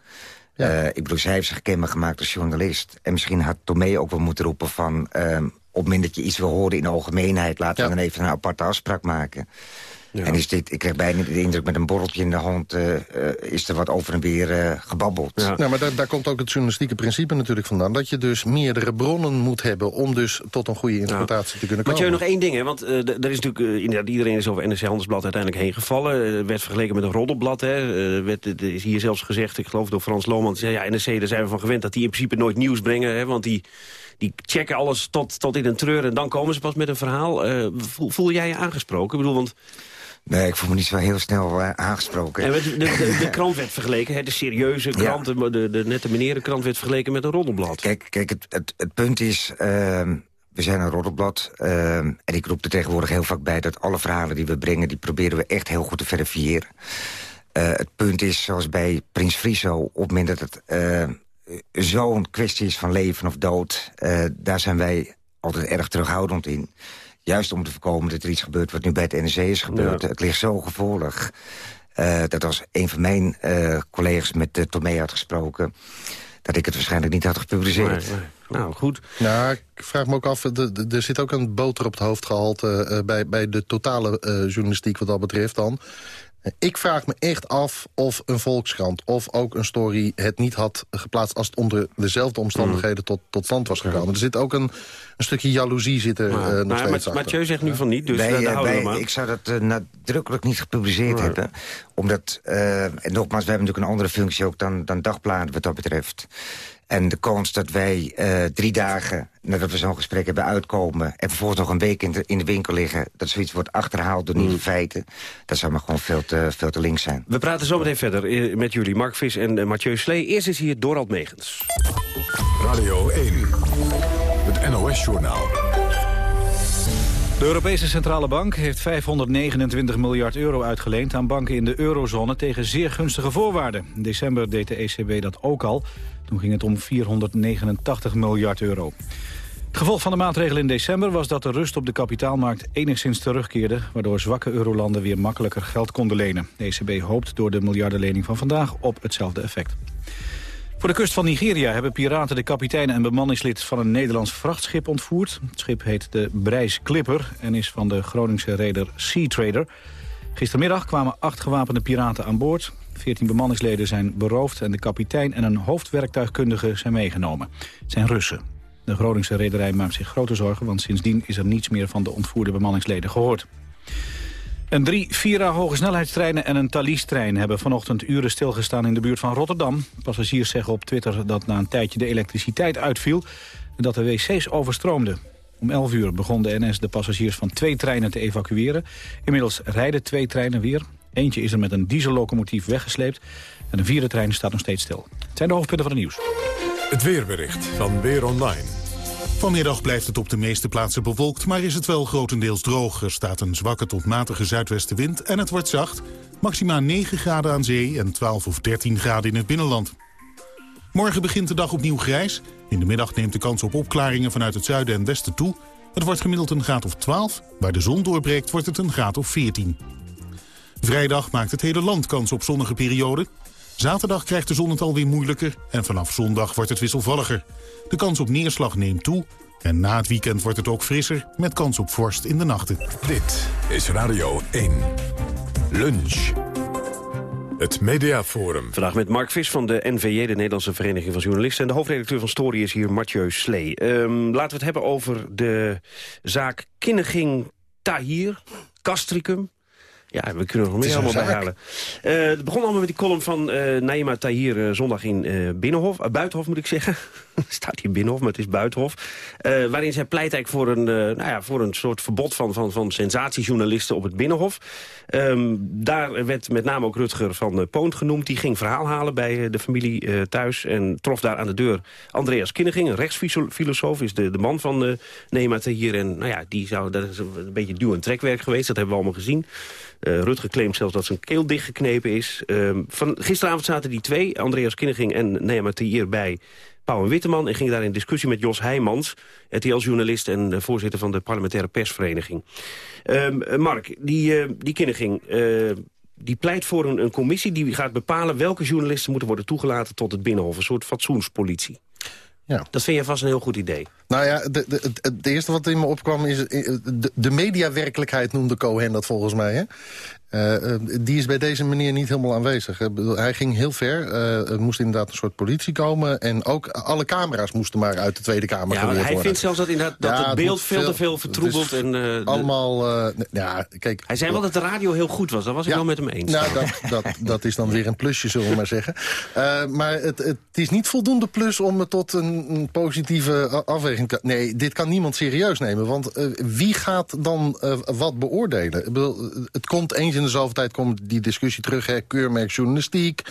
Eh, ik bedoel, zij heeft zich kenbaar gemaakt als journalist. En misschien had Tomé ook wel moeten roepen van... ehm, op het moment dat je iets wil horen in de algemeenheid... laten we dan even een aparte afspraak maken. En is dit, ik krijg bijna de indruk met een borreltje in de hand... eh, eh, is er wat over en weer eh, gebabbeld. Nou, maar daar, daar komt ook het journalistieke principe natuurlijk vandaan. Dat je dus meerdere bronnen moet hebben... om dus tot een goede interpretatie te kunnen komen. Mathieu, nog één ding, hè? want eh, er is natuurlijk, inderdaad, iedereen is over NRC Handelsblad uiteindelijk heen gevallen. Werd vergeleken met een roddelblad. Hè? Werd, het is hier zelfs gezegd, ik geloof door Frans Lohman, die zei, ja, NRC, daar zijn we van gewend dat die in principe nooit nieuws brengen. Hè? Want die, die checken alles tot, tot in een treur en dan komen ze pas met een verhaal. Eh, voel, voel jij je aangesproken? Ik bedoel, want Nee, ik voel me niet zo heel snel eh, aangesproken. en de, de, de krant werd vergeleken, hè? de serieuze krant, de, de, de nette menerenkrant werd vergeleken met een roddelblad. Kijk, kijk het, het, het punt is, ehm, we zijn een roddelblad. ehm, en ik roep er tegenwoordig heel vaak bij dat alle verhalen die we brengen... die proberen we echt heel goed te verifiëren. Eh, het punt is, zoals bij Prins Friso... op het moment dat het eh, zo'n kwestie is van leven of dood... eh, daar zijn wij altijd erg terughoudend in. Juist om te voorkomen dat er iets gebeurt wat nu bij het NRC is gebeurd. Ja. Het ligt zo gevoelig. Eh, dat als een van mijn eh, collega's met uh, Tomé had gesproken... dat ik het waarschijnlijk niet had gepubliceerd. Nou, goed. Nou, ik vraag me ook af, er zit ook een boter op het hoofd gehaald... eh, eh, bij, bij de totale eh, journalistiek wat dat betreft dan. Eh, Ik vraag me echt af of een Volkskrant of ook een story het niet had geplaatst... als het onder dezelfde omstandigheden tot, tot stand was gekomen. Er zit ook een, een stukje jaloezie zit er eh, nog maar steeds achter. Mathieu zegt nu van niet, dus Wij, daar, daar eh, houden we wij- ik zou dat eh, nadrukkelijk niet gepubliceerd hebben. Omdat, eh, en nogmaals, we hebben natuurlijk een andere functie ook dan, dan dagbladen wat dat betreft. En de kans dat wij eh, drie dagen nadat we zo'n gesprek hebben uitkomen... en vervolgens nog een week in de, in de winkel liggen... dat zoiets wordt achterhaald door Mm. nieuwe feiten... dat zou maar gewoon veel te, veel te links zijn. We praten zo meteen verder eh, met jullie, Mark Vis en eh, Mathieu Slee. Eerst is hier Dorald Megens. Radio 1, het NOS-journaal. De Europese Centrale Bank heeft 529 miljard euro uitgeleend aan banken in de eurozone tegen zeer gunstige voorwaarden. In december deed de ECB dat ook al. Toen ging het om 489 miljard euro. Het gevolg van de maatregelen in december was dat de rust op de kapitaalmarkt enigszins terugkeerde, waardoor zwakke eurolanden weer makkelijker geld konden lenen. De ECB hoopt door de miljardenlening van vandaag op hetzelfde effect. Voor de kust van Nigeria hebben piraten de kapitein en bemanningslid van een Nederlands vrachtschip ontvoerd. Het schip heet de Brijs Clipper en is van de Groningse reder Sea Trader. Gistermiddag kwamen acht gewapende piraten aan boord. Veertien bemanningsleden zijn beroofd en de kapitein en een hoofdwerktuigkundige zijn meegenomen. Het zijn Russen. De Groningse rederij maakt zich grote zorgen, want sindsdien is er niets meer van de ontvoerde bemanningsleden gehoord. Een drie Vira hogesnelheidstreinen en een Thalys-trein hebben vanochtend uren stilgestaan in de buurt van Rotterdam. Passagiers zeggen op Twitter dat na een tijdje de elektriciteit uitviel en dat de wc's overstroomden. Om 11 uur begon de NS de passagiers van twee treinen te evacueren. Inmiddels rijden twee treinen weer. Eentje is er met een diesellocomotief weggesleept en een vierde trein staat nog steeds stil. Het zijn de hoofdpunten van het nieuws. Het weerbericht van Weer Online. Vanmiddag blijft het op de meeste plaatsen bewolkt, maar is het wel grotendeels droog. Er staat een zwakke tot matige zuidwestenwind en het wordt zacht. Maxima 9 graden aan zee en 12 of 13 graden in het binnenland. Morgen begint de dag opnieuw grijs. In de middag neemt de kans op opklaringen vanuit het zuiden en westen toe. Het wordt gemiddeld een graad of 12. Waar de zon doorbreekt wordt het een graad of 14. Vrijdag maakt het hele land kans op zonnige perioden. Zaterdag krijgt de zon het alweer moeilijker en vanaf zondag wordt het wisselvalliger. De kans op neerslag neemt toe en na het weekend wordt het ook frisser met kans op vorst in de nachten. Dit is Radio 1. Lunch. Het Mediaforum. Vandaag met Mark Vis van de NVJ, de Nederlandse Vereniging van Journalisten. En de hoofdredacteur van Story is hier Mathieu Slee. Ehm, laten we het hebben over de zaak Kinneging Tahir, Castricum. Ja, we kunnen er nog meer allemaal bij zaak. halen. Eh, het begon allemaal met die column van eh Naima Tahir eh, zondag in Binnenhof. Buitenhof moet ik zeggen. staat hier Binnenhof, maar het is Buitenhof. Waarin zij pleit eigenlijk voor een, nou ja, voor een soort verbod van, van, van sensatiejournalisten op het Binnenhof. Ehm, daar werd met name ook Rutger van Poont genoemd. Die ging verhaal halen bij de familie thuis en trof daar aan de deur Andreas Kinneging, een rechtsfilosoof, is de, de man van uh, Naima Tahir. En nou ja, die zou, dat is een beetje duw- en trekwerk geweest, dat hebben we allemaal gezien. Uh, Rutger claimt zelfs dat zijn keel dichtgeknepen is. Uh, van, gisteravond zaten die twee, Andreas Kinneging en Neema Tier bij Pauw en Witteman... en ging daar in discussie met Jos Heijmans, RTL-journalist... en uh, voorzitter van de parlementaire persvereniging. Uh, Mark, die, uh, die Kinneging... die pleit voor een, een commissie die gaat bepalen... welke journalisten moeten worden toegelaten tot het Binnenhof. Een soort fatsoenspolitie. Ja. Dat vind je vast een heel goed idee. Nou ja, de, de, het eerste wat in me opkwam is... de, de mediawerkelijkheid noemde Cohen dat volgens mij. Hè? Uh, die is bij deze meneer niet helemaal aanwezig. Hij ging heel ver. Uh, er moest inderdaad een soort politie komen. En ook alle camera's moesten maar uit de Tweede Kamer ja, hij worden. vindt zelfs dat, inderdaad, dat ja, het beeld veel, veel te veel vertroebeld. En, uh, allemaal... ja, kijk, hij zei wel dat de radio heel goed was. Dat was ik ja, wel met hem eens. Nou, dat, dat, dat is dan weer een plusje, zullen we maar zeggen. maar het, het is niet voldoende plus om het tot een, een positieve afweging Nee, dit kan niemand serieus nemen. Want wie gaat dan wat beoordelen? Ik bedoel, het komt eens in de zoveel tijd... komt die discussie terug, hè, keurmerk journalistiek.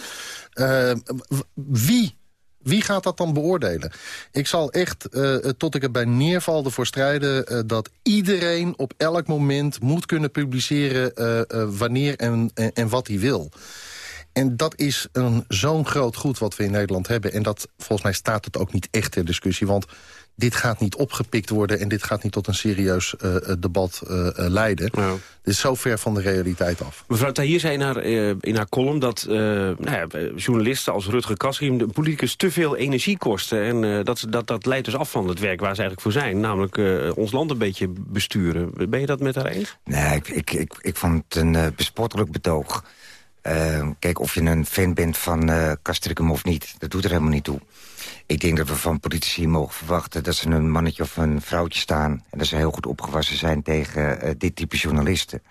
Wie, wie gaat dat dan beoordelen? Ik zal echt, tot ik erbij neerval, ervoor strijden... Dat iedereen op elk moment moet kunnen publiceren... wanneer en, en, en wat hij wil. En dat is zo'n groot goed wat we in Nederland hebben. En dat, volgens mij staat het ook niet echt ter discussie. Want dit gaat niet opgepikt worden... en dit gaat niet tot een serieus uh, debat uh, leiden. Nou. Dit is zo ver van de realiteit af. Mevrouw Tahir zei in haar, in haar column dat nou ja, journalisten als Rutger Kassiem... de politicus te veel energie kosten. En dat, dat, dat leidt dus af van het werk waar ze eigenlijk voor zijn. Namelijk ons land een beetje besturen. Ben je dat met haar eens? Nee, ik, ik, ik, ik vond het een bespottelijk betoog. Uh, kijk, of je een fan bent van uh, Castricum of niet, dat doet er helemaal niet toe. Ik denk dat we van politici mogen verwachten dat ze een mannetje of een vrouwtje staan... en dat ze heel goed opgewassen zijn tegen uh, dit type journalisten.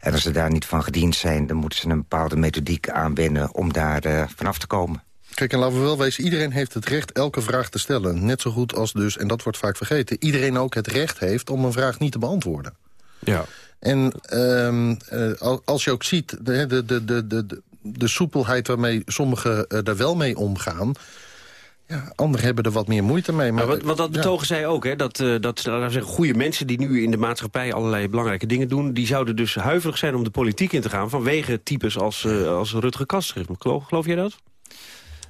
En als ze daar niet van gediend zijn, dan moeten ze een bepaalde methodiek aanwenden... om daar uh, vanaf te komen. Kijk, en laten we wel wezen, iedereen heeft het recht elke vraag te stellen. Net zo goed als dus, en dat wordt vaak vergeten... iedereen ook het recht heeft om een vraag niet te beantwoorden. Ja. En um, uh, als je ook ziet de, de, de, de, de, de soepelheid waarmee sommigen uh, er wel mee omgaan... Ja, anderen hebben er wat meer moeite mee. Maar, wat dat betogen ja. zij ook, hè, dat, uh, dat zeggen, goede mensen die nu in de maatschappij allerlei belangrijke dingen doen... die zouden dus huiverig zijn om de politiek in te gaan... vanwege types als, uh, als Rutger Kastricht. Geloof, geloof jij dat?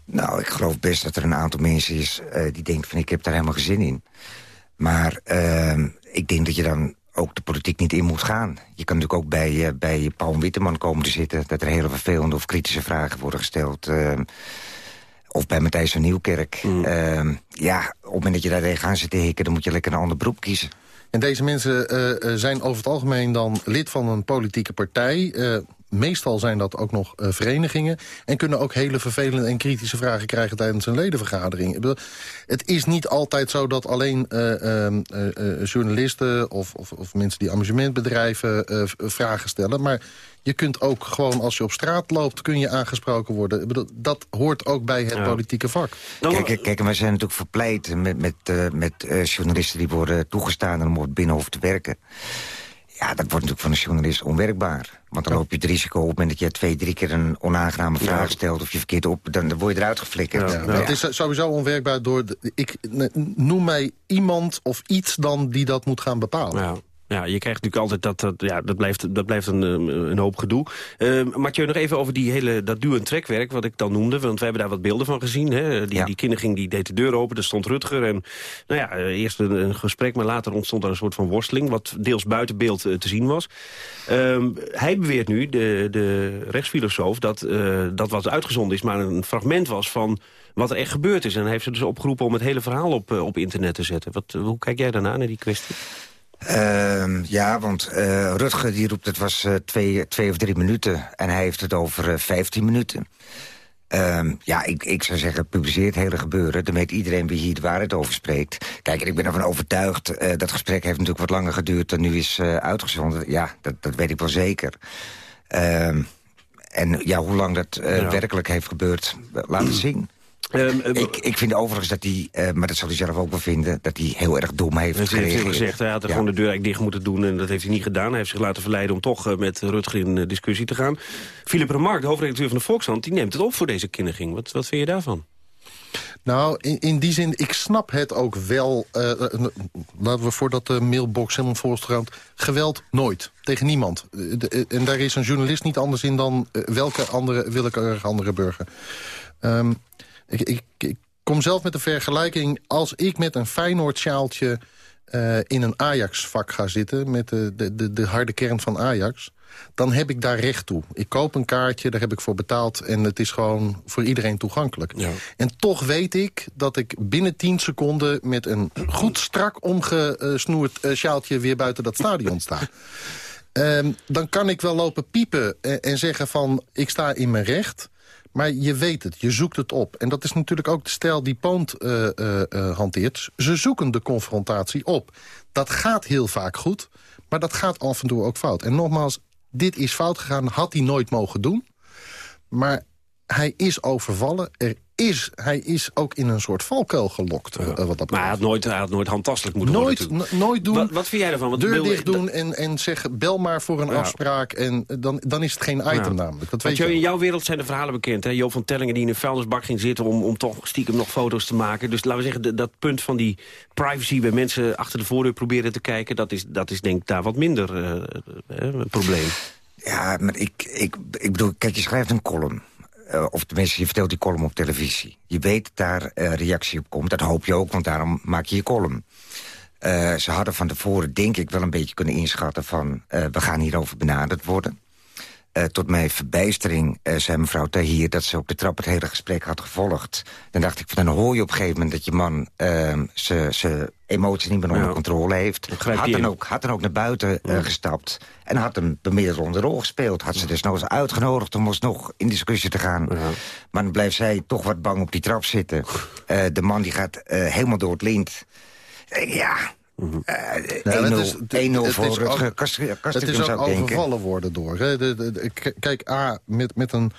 Nou, ik geloof best dat er een aantal mensen is uh, die denken van ik heb daar helemaal geen zin in. Maar ehm, ik denk dat je dan ook de politiek niet in moet gaan. Je kan natuurlijk ook bij, uh, bij Paul Witteman komen te zitten... dat er hele vervelende of kritische vragen worden gesteld... Uh, of bij Matthijs van Nieuwkerk. Mm. Uh, ja, op het moment dat je daar tegenaan zit te hikken... dan moet je lekker een ander beroep kiezen. En deze mensen uh, zijn over het algemeen dan lid van een politieke partij... Meestal zijn dat ook nog uh, verenigingen... en kunnen ook hele vervelende en kritische vragen krijgen... tijdens een ledenvergadering. Bedoel, het is niet altijd zo dat alleen uh, uh, journalisten... Of, of, of, mensen die amusementbedrijven vragen stellen... maar je kunt ook gewoon als je op straat loopt... kun je aangesproken worden. Bedoel, dat hoort ook bij het ja. politieke vak. Kijk, kijk, wij zijn natuurlijk verpleit met, met, met journalisten... die worden toegestaan om op het Binnenhof te werken. Ja, dat wordt natuurlijk van een journalist onwerkbaar. Want dan loop je het risico op het moment dat je twee, drie keer een onaangename vraag ja. stelt... of je verkeerd op, dan, dan word je eruit geflikkerd. Ja. Ja. Het is sowieso onwerkbaar door... De, ik, noem mij iemand of iets dan die dat moet gaan bepalen. Ja. Je krijgt natuurlijk altijd dat, dat ja, dat blijft, dat blijft een, een hoop gedoe. Uh, Mathieu, nog even over die hele, dat duw- en trekwerk, wat ik dan noemde. Want we hebben daar wat beelden van gezien. Hè? Die, ja. die kinderging die deed de deur open, er stond Rutger. En nou ja, eerst een, een, gesprek, maar later ontstond er een soort van worsteling... wat deels buiten beeld uh, te zien was. Uh, hij beweert nu, de, de rechtsfilosoof, dat uh, dat wat uitgezonden is... maar een fragment was van wat er echt gebeurd is. En hij heeft ze dus opgeroepen om het hele verhaal op, op internet te zetten. Wat, hoe kijk jij daarna, naar die kwestie? Uh, ja, want uh, Rutger die roept het was uh, twee, twee of drie minuten... en hij heeft het over vijftien minuten. Um, ja, ik, ik zou zeggen, publiceer het hele gebeuren. Dan weet iedereen wie hier de waarheid over spreekt. Kijk, en ik ben ervan overtuigd... dat gesprek heeft natuurlijk wat langer geduurd dan nu is uitgezonden. Ja, dat, dat weet ik wel zeker. Ehm, en ja, hoe lang dat eh, Ja. werkelijk heeft gebeurd, eh, laat zien. Ehm, ik, ik vind overigens dat hij, eh, maar dat zal hij zelf ook wel vinden... dat hij heel erg dom heeft Dat heeft hij gereageerd. gezegd. Hij had er Ja. gewoon de deur eigenlijk dicht moeten doen en dat heeft hij niet gedaan. Hij heeft zich laten verleiden om toch eh, met Rutger in eh, discussie te gaan. Philip Remarque, de hoofdredacteur van de Volkshand, die neemt het op voor deze kinderging. Wat, wat vind je daarvan? Nou, in, in die zin, ik snap het ook wel. laten we voordat de mailbox helemaal volstroomt. Geweld nooit. Tegen niemand. De- en daar is een journalist niet anders in dan welke andere willekeurige andere burger. Ehm, ik, ik, ik kom zelf met een vergelijking. Als ik met een Feyenoord sjaaltje eh, in een Ajax-vak ga zitten... met de, de, de, de harde kern van Ajax... dan heb ik daar recht toe. Ik koop een kaartje, daar heb ik voor betaald... en het is gewoon voor iedereen toegankelijk. En toch weet ik dat ik binnen 10 seconden... met een goed strak omgesnoerd eh, sjaaltje weer buiten dat stadion sta. Ehm, dan kan ik wel lopen piepen en, en zeggen van... ik sta in mijn recht... Maar je weet het, je zoekt het op. En dat is natuurlijk ook de stijl die Poont eh, eh, eh, hanteert. Ze zoeken de confrontatie op. Dat gaat heel vaak goed, maar dat gaat af en toe ook fout. En nogmaals, dit is fout gegaan, had hij nooit mogen doen. Maar hij is overvallen. Er is, hij is ook in een soort valkuil gelokt. eh, wat dat Maar hij had nooit, hij had nooit handtastelijk moeten Nooit, worden. nooit doen. Wat, wat vind jij ervan? Want Deur dicht doen en, en zeggen, bel maar voor een Ja. afspraak. En dan, dan is het geen item Ja. namelijk. Dat weet Want je in jouw wereld zijn de verhalen bekend. Hè? Joop van Tellingen die in een vuilnisbak ging zitten... Om, om toch stiekem nog foto's te maken. Dus laten we zeggen, dat punt van die privacy... bij mensen achter de voordeur proberen te kijken... dat is, dat is denk ik daar wat minder eh, eh, een probleem. Ja, maar ik, ik, ik bedoel, kijk, je schrijft een column. Eh, of tenminste, je vertelt die column op televisie. Je weet dat daar eh, reactie op komt. Dat hoop je ook, want daarom maak je je column. Eh, ze hadden van tevoren, denk ik, wel een beetje kunnen inschatten van... we gaan hierover benaderd worden. Eh, tot mijn verbijstering eh, zei mevrouw Tahir dat ze op de trap het hele gesprek had gevolgd. Dan dacht ik, van, dan hoor je op een gegeven moment dat je man ehm, zijn emoties niet meer onder Ja. controle heeft. Had dan, ook, had dan ook naar buiten eh, gestapt en had een bemiddelende rol gespeeld. Had ze dus nog eens uitgenodigd om alsnog in discussie te gaan. Maar dan blijft zij toch wat bang op die trap zitten. De man die gaat helemaal door het lint. Ja, 1-0 het is- 1-0 het voor Het Kastrikum, is ook overvallen worden door. Hè. De, de- de- k- kijk, A, met, met een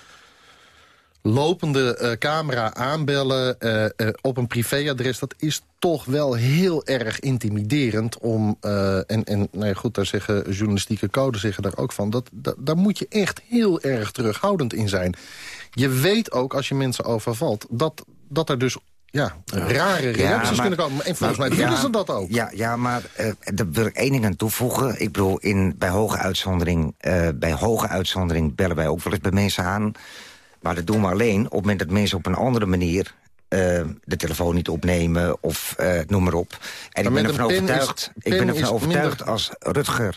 lopende eh, camera aanbellen eh, eh, op een privéadres... dat is toch wel heel erg intimiderend om... eh, en, en nou ja, goed, daar zeggen journalistieke codes zeggen daar ook van... Dat, dat, daar moet je echt heel erg terughoudend in zijn. Je weet ook, als je mensen overvalt... dat, dat er dus ja, rare reacties maar- kunnen komen. En volgens maar- mij willen ja, ze dat ook. Ja, ja maar eh, daar wil ik één ding aan toevoegen. Ik bedoel, in, bij, hoge uitzondering, eh, bij hoge uitzondering bellen wij ook wel eens bij mensen aan. Maar dat doen we alleen op het moment dat mensen op een andere manier... eh, de telefoon niet opnemen of noem maar op. En ik ben ervan is- overtuigd, ik ben ervan overtuigd minder- als Rutger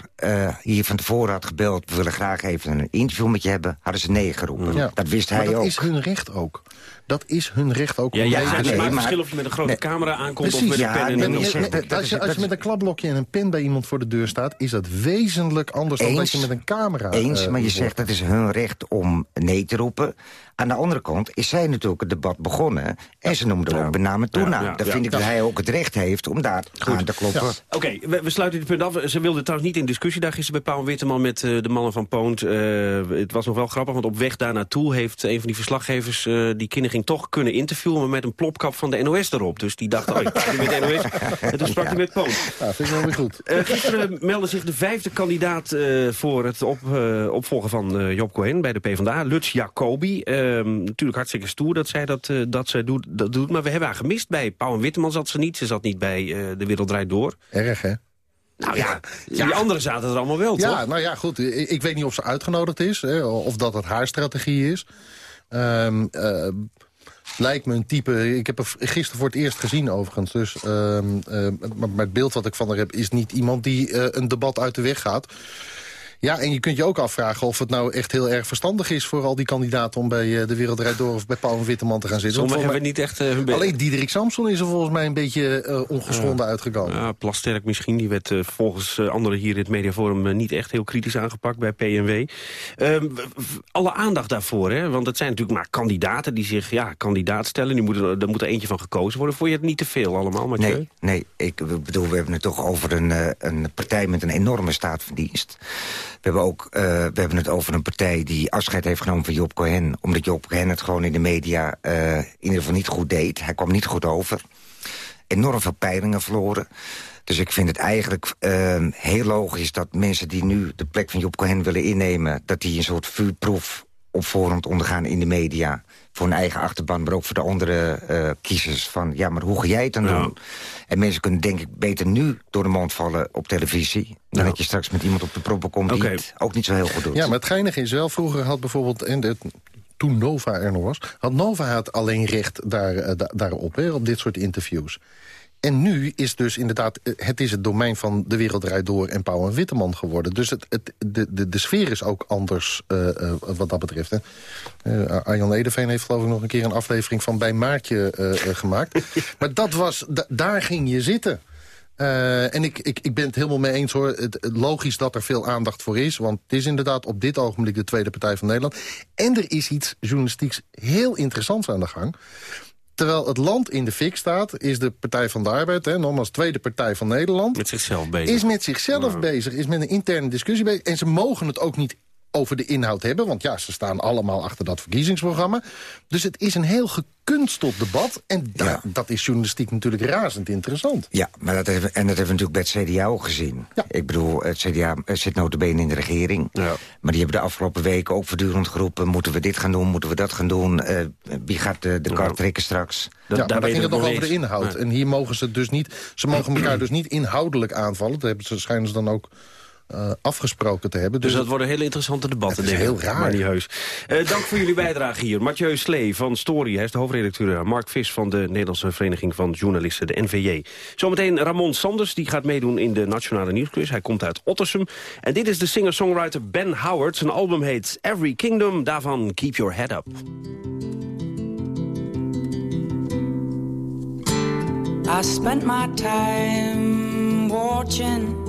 hier van tevoren had gebeld... we willen graag even een interview met je hebben, hadden ze nee geroepen. Ja. Dat wist maar hij dat ook. is hun recht ook. Dat is hun recht ook. Ja, om jij zegt, het maakt verschil of je met een grote camera aankomt... of met een pen en een als je, als je met een klapblokje en een pen bij iemand voor de deur staat... is dat wezenlijk anders dan dat je met een camera... Eens, eh, maar je zegt dat is hun recht om nee te roepen. Aan de andere kant is zij natuurlijk het debat begonnen. En ze noemde ook bij naam en toenaam. Ja, ja, Dan ja. vind ik dat Ja. hij ook het recht heeft om daar aan te kloppen. Oké, we, we sluiten dit punt af. Ze wilde trouwens niet in discussie daar gisteren bij Paul Witteman met eh, de mannen van Poont. Eh, het was nog wel grappig, want op weg daar naartoe heeft een van die verslaggevers eh, die toch kunnen interviewen, maar met een plopkap van de NOS erop. Dus die dacht, oh, ik praat nu met de NOS. En toen sprak hij met Poont. Ja, vind ik wel weer goed. Eh, gisteren meldde zich de vijfde kandidaat eh, voor het op, eh, opvolgen van Job Cohen bij de PvdA, Lutz Jacobi. Ehm, natuurlijk hartstikke stoer dat zij dat, dat zij doet, dat doet, maar we hebben haar gemist. Bij Pauw en Witteman zat ze niet, ze zat niet bij De Wereld Draait Door. Erg, hè? Nou ja, die anderen zaten er allemaal wel, Ja, toch? nou ja, goed. Ik, ik weet niet of ze uitgenodigd is. Hè, of dat het haar strategie is. Ehm, eh, lijkt me een type... Ik heb haar gisteren voor het eerst gezien overigens. Dus, ehm, eh, maar, maar het beeld wat ik van haar heb... is niet iemand die eh, een debat uit de weg gaat. Ja, en je kunt je ook afvragen of het nou echt heel erg verstandig is... voor al die kandidaten om bij eh, De Wereld Draait Door... of bij Paul en Witteman te gaan zitten. Sommigen volgens hebben niet echt eh, hun best. Alleen Diederik Samson is er volgens mij een beetje eh, ongeschonden uitgekomen. Ja, Plasterk misschien. Die werd volgens anderen hier in het mediaforum niet echt heel kritisch aangepakt bij PNW. Ehm, alle aandacht daarvoor, hè? want het zijn natuurlijk maar kandidaten die zich ja, kandidaat stellen. Die moeten, er moet er eentje van gekozen worden. Vond je het niet te veel allemaal, Mathieu? Nee, nee ik bedoel, we hebben het toch over een, eh, een partij met een enorme staat van dienst. We hebben, ook, eh, we hebben het over een partij die afscheid heeft genomen van Job Cohen. Omdat Job Cohen het gewoon in de media eh, in ieder geval niet goed deed. Hij kwam niet goed over. Enorm veel peilingen verloren. Dus ik vind het eigenlijk uh, heel logisch dat mensen die nu de plek van Job Cohen willen innemen... dat die een soort vuurproef op voorhand ondergaan in de media. Voor hun eigen achterban, maar ook voor de andere uh, kiezers. Van, ja, maar hoe ga jij het dan doen? En mensen kunnen denk ik beter nu door de mond vallen op televisie... dan dat je straks met iemand op de proppen komt die het ook niet zo heel goed doet. Ja, maar het geinige is wel, vroeger had bijvoorbeeld... In de, toen Nova er nog was, had Nova het alleen recht daar, uh, da daarop, hè, op dit soort interviews. En nu is dus inderdaad, het is het domein van De Wereld Draait Door en Pauw en Witteman geworden. Dus het, het, de, de, de sfeer is ook anders uh, uh, wat dat betreft. Hè. Uh, Arjan Edeveen heeft geloof ik nog een keer een aflevering van Bij Maartje gemaakt. maar dat was, daar ging je zitten. en ik, ik, ik ben het helemaal mee eens hoor. Het, logisch dat er veel aandacht voor is. Want het is inderdaad op dit ogenblik de tweede partij van Nederland. En er is iets journalistieks heel interessants aan de gang. Terwijl het land in de fik staat, is de Partij van de Arbeid... Hè, nogmaals tweede partij van Nederland... Met zichzelf bezig. Is met zichzelf bezig, is met een interne discussie bezig. En ze mogen het ook niet over de inhoud hebben. Want ja, ze staan allemaal achter dat verkiezingsprogramma. Dus het is een heel gekunsteld debat. En da ja. dat is journalistiek natuurlijk razend interessant. Ja, maar dat hebben, en dat hebben we natuurlijk bij het CDA ook gezien. Ja. Ik bedoel, het CDA zit notabene in de regering. Ja. Maar die hebben de afgelopen weken ook voortdurend geroepen... moeten we dit gaan doen, moeten we dat gaan doen? Uh, wie gaat de, de kar trekken straks? Dat, ja, maar dan ging het nog over de inhoud. En hier mogen ze dus niet... ze mogen elkaar dus niet inhoudelijk aanvallen. Dat hebben ze, schijnen ze dan ook... Uh, afgesproken te hebben. Dus, dus dat worden hele interessante debatten. Dat is heel raar. Maar niet heus. Uh, dank voor jullie bijdrage hier. Mathieu Slee van Story, hij is de hoofdredacteur. Mark Vis van de Nederlandse Vereniging van Journalisten, de NVJ. Zometeen Ramon Sanders, die gaat meedoen in de Nationale Nieuwsquiz. Hij komt uit Ottersum. En dit is de singer-songwriter Ben Howard. Zijn album heet Every Kingdom, daarvan Keep Your Head Up. I spent my time watching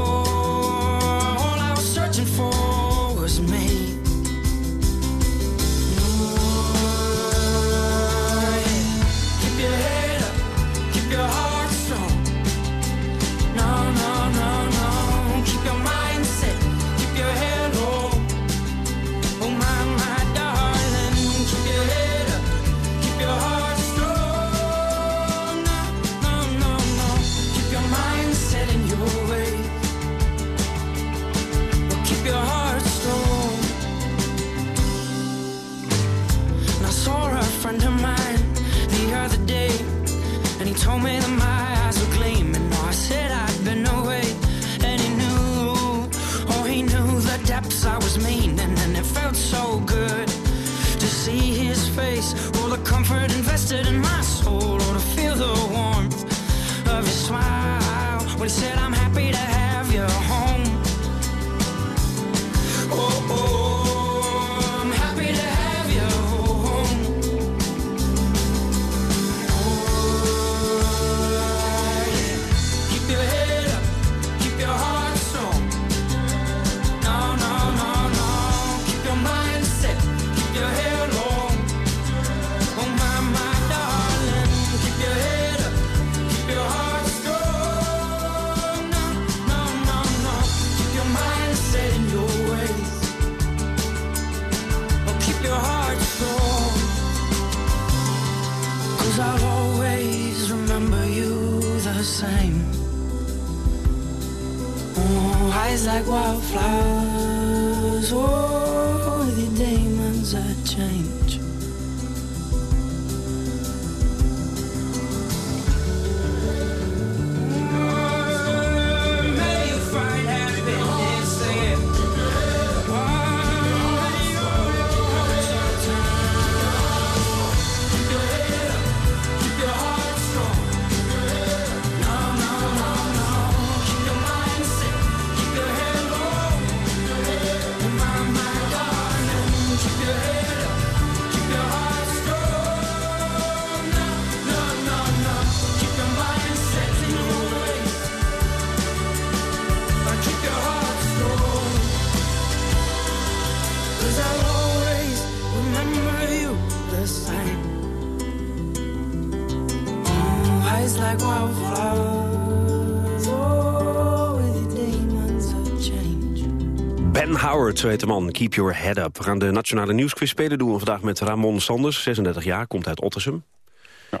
zo heet de man. Keep your head up. We gaan de Nationale Nieuwsquiz spelen. Doen we vandaag met Ramon Sanders, 36 jaar, komt uit Ottersum.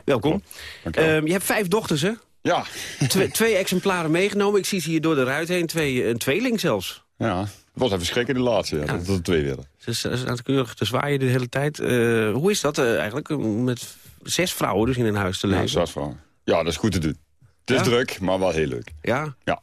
Welkom. Ehm, je hebt vijf dochters, hè? Ja. Twee, twee exemplaren meegenomen. Ik zie ze hier door de ruit heen. Twee, een tweeling zelfs. Ja, het was even schrikken de laatste, ja, dat er twee werden. Ze is- is keurig te zwaaien de hele tijd. Eh, hoe is dat eh, eigenlijk, met zes vrouwen dus in een huis te Ja, leven? zes vrouwen. Ja, dat is goed te doen. Het is Ja? druk, maar wel heel leuk. Ja? Ja.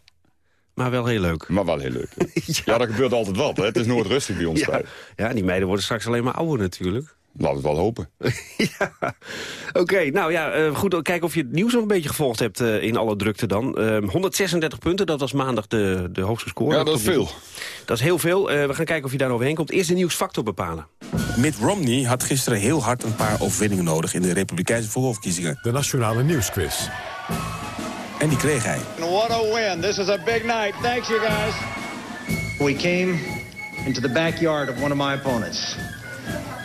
Maar wel heel leuk. Maar wel heel leuk. ja. ja, dat gebeurt altijd wat. Hè. Het is nooit rustig bij ons Ja. thuis. ja, die meiden worden straks alleen maar ouder natuurlijk. Laten we het wel hopen. Oké, nou ja, eh, goed. Kijken of je het nieuws nog een beetje gevolgd hebt eh, in alle drukte dan. Ehm, 136 punten, dat was maandag de, de hoogste score. Ja, dat is veel. Dat is heel veel. Eh, we gaan kijken of je daar overheen komt. Eerst de nieuwsfactor bepalen. Mitt Romney had gisteren heel hard een paar overwinningen nodig... in de Republikeinse voorverkiezingen. De Nationale Nieuwsquiz. En die kreeg hij. And what a win. This is a big night. Thanks, you guys. We came into the backyard of one of my opponents.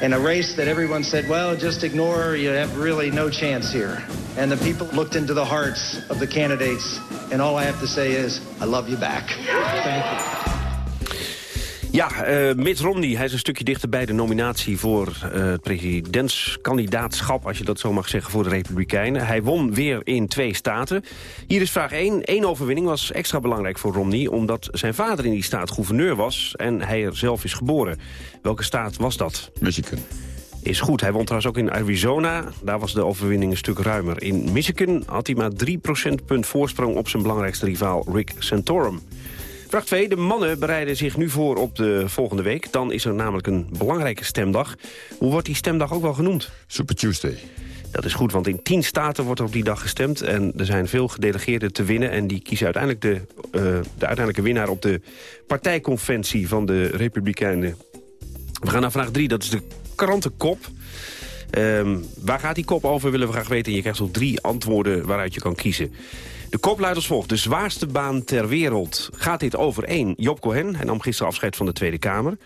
In a race that everyone said, well, just ignore, you have really no chance here. And the people looked into the hearts of the candidates, and all I have to say is, I love you back. Thank you. Ja, eh Mitt Romney, hij is een stukje dichter bij de nominatie voor eh, het presidentskandidaatschap, als je dat zo mag zeggen, voor de Republikeinen. Hij won weer in twee staten. Hier is vraag 1. Eén overwinning was extra belangrijk voor Romney, omdat zijn vader in die staat gouverneur was en hij er zelf is geboren. Welke staat was dat? Michigan. Is goed. Hij won trouwens ook in Arizona. Daar was de overwinning een stuk ruimer. In Michigan had hij maar 3 procentpunt voorsprong op zijn belangrijkste rivaal Rick Santorum. Vraag 2. De mannen bereiden zich nu voor op de volgende week. Dan is er namelijk een belangrijke stemdag. Hoe wordt die stemdag ook wel genoemd? Super Tuesday. Dat is goed, want in 10 staten wordt er op die dag gestemd. En er zijn veel gedelegeerden te winnen. En die kiezen uiteindelijk de, eh, de uiteindelijke winnaar op de partijconventie van de Republikeinen. We gaan naar vraag 3, dat is de krantenkop. Ehm, waar gaat die kop over, willen we graag weten. Je krijgt zo drie antwoorden waaruit je kan kiezen. De kop luidt als volgt. De zwaarste baan ter wereld. Gaat dit over 1. Job Cohen, hij nam gisteren afscheid van de Tweede Kamer.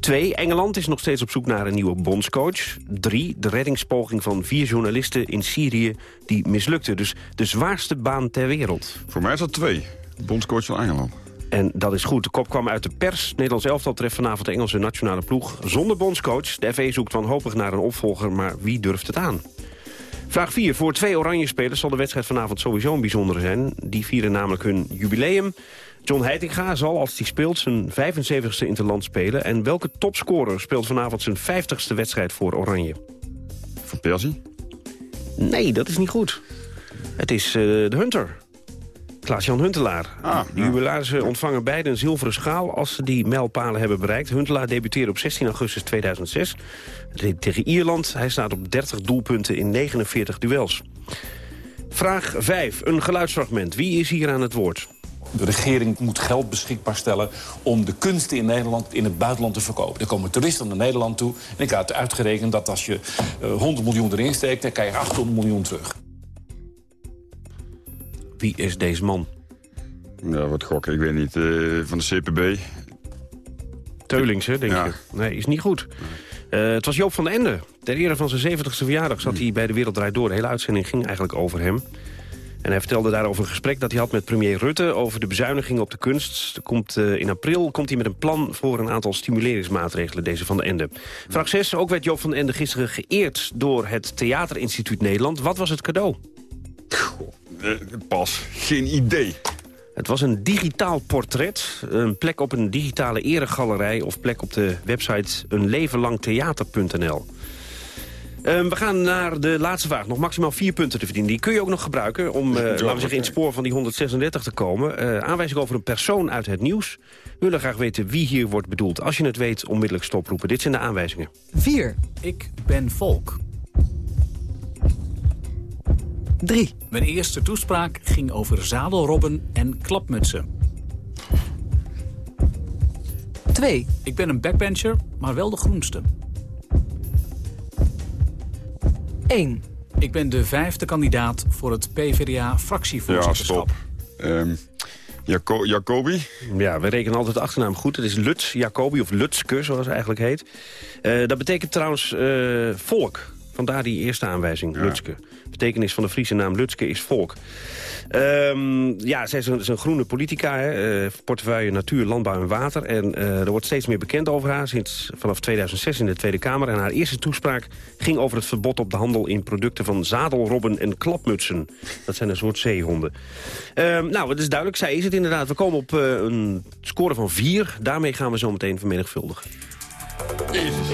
2. Engeland is nog steeds op zoek naar een nieuwe bondscoach. 3. De reddingspoging van vier journalisten in Syrië die mislukte. Dus de zwaarste baan ter wereld. Voor mij is dat twee. Bondscoach van Engeland. En dat is goed. De kop kwam uit de pers. Nederlands elftal treft vanavond de Engelse nationale ploeg zonder bondscoach. De FA zoekt wanhopig naar een opvolger, maar wie durft het aan? Vraag 4. Voor twee oranje spelers zal de wedstrijd vanavond sowieso een bijzondere zijn. Die vieren namelijk hun jubileum. John Heitinga zal, als hij speelt, zijn 75ste interland spelen. En welke topscorer speelt vanavond zijn 50ste wedstrijd voor Oranje? Van Persie? Nee, dat is niet goed. Het is eh, de Hunter. Klaas-Jan Huntelaar. de jubilarissen ontvangen beide een zilveren schaal als ze die mijlpalen hebben bereikt. Huntelaar debuteerde op 16 augustus 2006 tegen Ierland. Hij staat op 30 doelpunten in 49 duels. Vraag 5. Een geluidsfragment. Wie is hier aan het woord? De regering moet geld beschikbaar stellen om de kunsten in Nederland in het buitenland te verkopen. Er komen toeristen naar Nederland toe. En ik had uitgerekend dat als je eh, 100 miljoen erin steekt, dan krijg je 800 miljoen terug. Wie is deze man? Ja, wat gokken, ik weet niet. eh, van de CPB. Teulings, hè, denk je? Nee, is niet goed. Eh, het was Joop van den Ende. Ter ere van zijn 70ste verjaardag zat hij bij de Wereld Draait Door. De hele uitzending ging eigenlijk over hem. En hij vertelde daarover een gesprek dat hij had met premier Rutte... over de bezuinigingen op de kunst. Komt, eh, in april komt hij met een plan voor een aantal stimuleringsmaatregelen... deze van de Ende. Vraag 6. Ook werd Joop van den Ende gisteren geëerd... door het Theaterinstituut Nederland. Wat was het cadeau? Pas, geen idee. Het was een digitaal portret, een plek op een digitale eregalerij... of plek op de website eenlevenlangtheater.nl. Ehm, we gaan naar de laatste vraag. Nog maximaal vier punten te verdienen. Die kun je ook nog gebruiken om, eh, laten we zeggen, in het spoor van die 136 te komen. Eh, aanwijzing over een persoon uit het nieuws. We willen graag weten wie hier wordt bedoeld. Als je het weet, onmiddellijk stoproepen. Dit zijn de aanwijzingen. 4. Ik ben volk. 3. Mijn eerste toespraak ging over zadelrobben en klapmutsen. 2. Ik ben een backbencher, maar wel de groenste. 1. Ik ben de vijfde kandidaat voor het Ja, PvdA-fractievoorzitterschap. stop. Ehm, Jaco Jacobi? Ja, we rekenen altijd de achternaam goed. Het is Lutz Jacobi, of Lutske, zoals hij eigenlijk heet. Eh, dat betekent trouwens eh, volk. Vandaar die eerste aanwijzing, Lutske. Betekenis van de Friese naam Lutske is volk. Ehm, ja, zij is een, is een groene politica, hè, eh, portefeuille natuur, landbouw en water. En eh, er wordt steeds meer bekend over haar sinds vanaf 2006 in de Tweede Kamer. En haar eerste toespraak ging over het verbod op de handel in producten van zadelrobben en klapmutsen. Dat zijn een soort zeehonden. Ehm, nou, het is duidelijk, zij is het inderdaad. We komen op eh, een score van 4. Daarmee gaan we zo meteen vermenigvuldigen. Er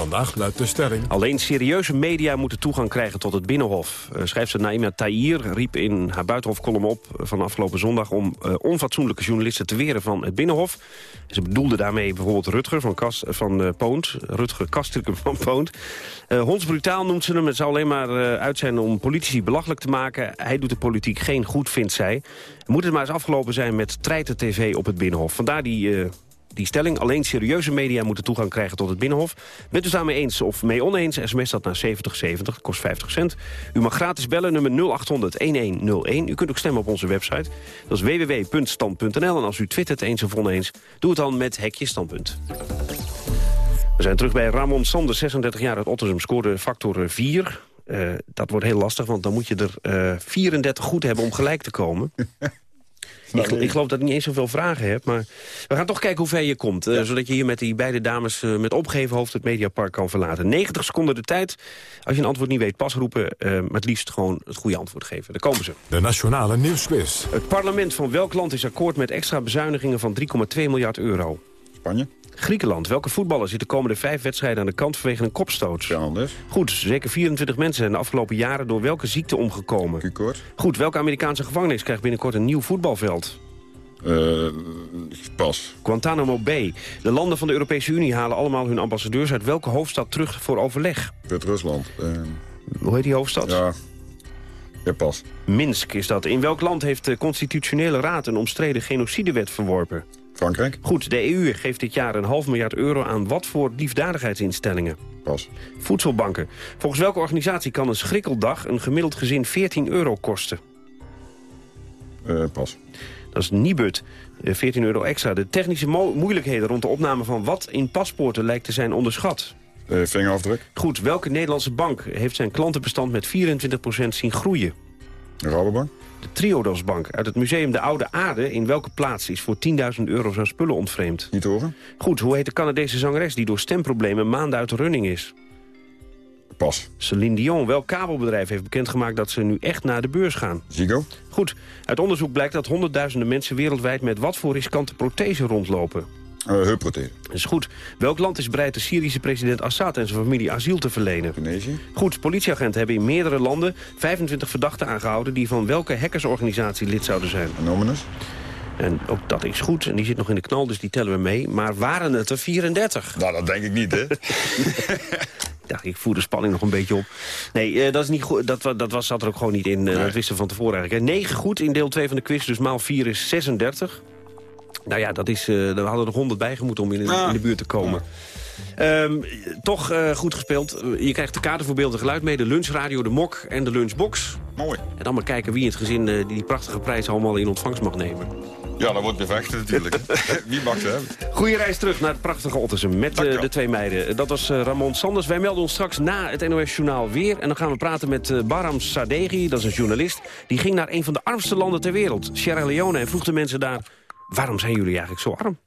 Vandaag luidt de stelling... Alleen serieuze media moeten toegang krijgen tot het Binnenhof. Uh, schrijfster Naima Taïr riep in haar Buitenhof-column op van afgelopen zondag... om uh, onfatsoenlijke journalisten te weren van het Binnenhof. Ze bedoelde daarmee bijvoorbeeld Rutger van, Kas, van uh, Poont. Rutger Kastrikum van Poont. Uh, hondsbrutaal noemt ze hem. Het zou alleen maar uit zijn om politici belachelijk te maken. Hij doet de politiek geen goed, vindt zij. Moet het maar eens afgelopen zijn met treiten tv op het Binnenhof. Vandaar die... die stelling. Alleen serieuze media moeten toegang krijgen tot het Binnenhof. Bent u daarmee eens of mee oneens? SMS dat naar 7070, kost 50 cent. U mag gratis bellen, nummer 0800-1101. U kunt ook stemmen op onze website. Dat is www.stand.nl. En als u twittert eens of oneens, doe het dan met hekje standpunt. We zijn terug bij Ramon Sanders, 36 jaar uit Ottersum. Scoorde factor 4. Uh, dat wordt heel lastig, want dan moet je er uh, 34 goed hebben om gelijk te komen. Ik, ik, geloof dat ik niet eens zoveel vragen heb, maar we gaan toch kijken hoe ver je komt. Uh, ja. Zodat je hier met die beide dames uh, met opgeven hoofd het Mediapark kan verlaten. 90 seconden de tijd. Als je een antwoord niet weet, pas roepen. Uh, maar het liefst gewoon het goede antwoord geven. Daar komen ze. De Nationale Nieuwsquiz. Het parlement van welk land is akkoord met extra bezuinigingen van 3,2 miljard euro? Spanje. Griekenland. Welke voetballer zit de komende vijf wedstrijden aan de kant vanwege een kopstoot? Anders. Goed, zeker 24 mensen zijn de afgelopen jaren door welke ziekte omgekomen? Q-koord. Goed, welke Amerikaanse gevangenis krijgt binnenkort een nieuw voetbalveld? Uh, pas. Guantanamo Bay. De landen van de Europese Unie halen allemaal hun ambassadeurs uit welke hoofdstad terug voor overleg? Wit-Rusland. Uh... Hoe heet die hoofdstad? Ja. Ja, pas. Minsk is dat. In welk land heeft de Constitutionele Raad een omstreden genocidewet verworpen? Frankrijk. Goed, de EU geeft dit jaar een half miljard euro aan wat voor liefdadigheidsinstellingen? Pas. Voedselbanken. Volgens welke organisatie kan een schrikkeldag een gemiddeld gezin 14 euro kosten? Uh, pas. Dat is Nibud. 14 euro extra. De technische mo moeilijkheden rond de opname van wat in paspoorten lijkt te zijn onderschat. Uh, vingerafdruk. Goed, welke Nederlandse bank heeft zijn klantenbestand met 24% zien groeien? Rabobank. De Triodosbank uit het museum De Oude Aarde in welke plaats is voor 10.000 euro zijn spullen ontvreemd? Niet horen. Goed, hoe heet de Canadese zangeres die door stemproblemen maanden uit de running is? Pas. Celine Dion. Welk kabelbedrijf heeft bekendgemaakt dat ze nu echt naar de beurs gaan? Ziggo. Goed. Uit onderzoek blijkt dat honderdduizenden mensen wereldwijd met wat voor riskante prothese rondlopen? Dat is goed. Welk land is bereid de Syrische president Assad en zijn familie asiel te verlenen? Tunesië. Goed. Politieagenten hebben in meerdere landen 25 verdachten aangehouden... die van welke hackersorganisatie lid zouden zijn? Anonymous. En ook dat is goed. En die zit nog in de knal, dus die tellen we mee. Maar waren het er 34? Nou, dat denk ik niet, hè? Ja, ik voer de spanning nog een beetje op. Nee, uh, dat, is niet goed. Dat, dat was, zat er ook gewoon niet in. Uh, nee. Dat wisten we van tevoren eigenlijk. 9 goed in deel 2 van de quiz, dus maal 4 is 36. Nou ja, dat is, uh, we hadden er 100 bij om in, Ah. in, de buurt te komen. Um, toch uh, goed gespeeld. Je krijgt de kaarten voor beeld en geluid mee. De lunchradio, de mok en de lunchbox. Mooi. En dan maar kijken wie in het gezin uh, die, die prachtige prijs allemaal in ontvangst mag nemen. Ja, dat wordt bevechten natuurlijk. Wie mag ze hebben? Goeie reis terug naar het prachtige Ottersum met uh, de twee meiden. Dat was Ramon Sanders. Wij melden ons straks na het NOS-journaal weer. En dan gaan we praten met Baram Sadeghi, dat is een journalist. Die ging naar een van de armste landen ter wereld, Sierra Leone. En vroeg de mensen daar, waarom zijn jullie eigenlijk zo arm?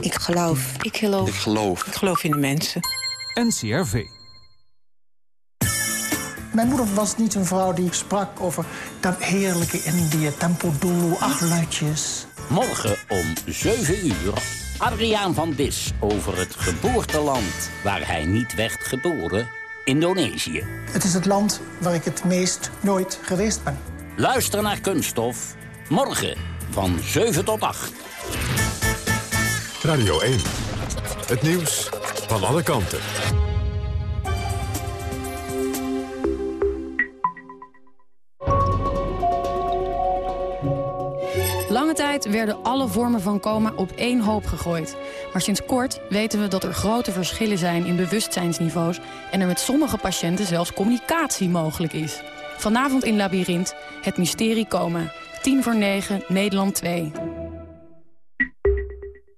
Ik geloof. Ik geloof. Ik geloof. Ik geloof in de mensen. NCRV. Mijn moeder was niet een vrouw die sprak over dat heerlijke Indië, tempo dulu, acht luidjes. Morgen om 7 uur, Adriaan van Dis over het geboorteland waar hij niet werd geboren, Indonesië. Het is het land waar ik het meest nooit geweest ben. Luister naar Kunststof, morgen van 7 tot 8. Radio 1, het nieuws van alle kanten. Lange tijd werden alle vormen van coma op één hoop gegooid. Maar sinds kort weten we dat er grote verschillen zijn in bewustzijnsniveaus... en er met sommige patiënten zelfs communicatie mogelijk is. Vanavond in Labyrinth, het mysterie komen. 10 voor 9, Nederland 2.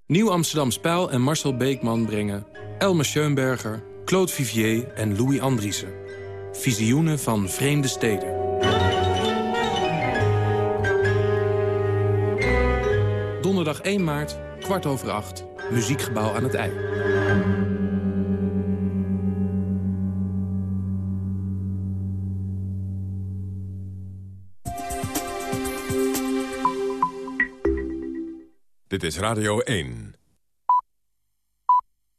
Nieuw Amsterdam Spijl en Marcel Beekman brengen... Elmer Schoenberger, Claude Vivier en Louis Andriessen. Visioenen van vreemde steden. Donderdag 1 maart, kwart over acht. Muziekgebouw aan het IJ. Dit is Radio 1.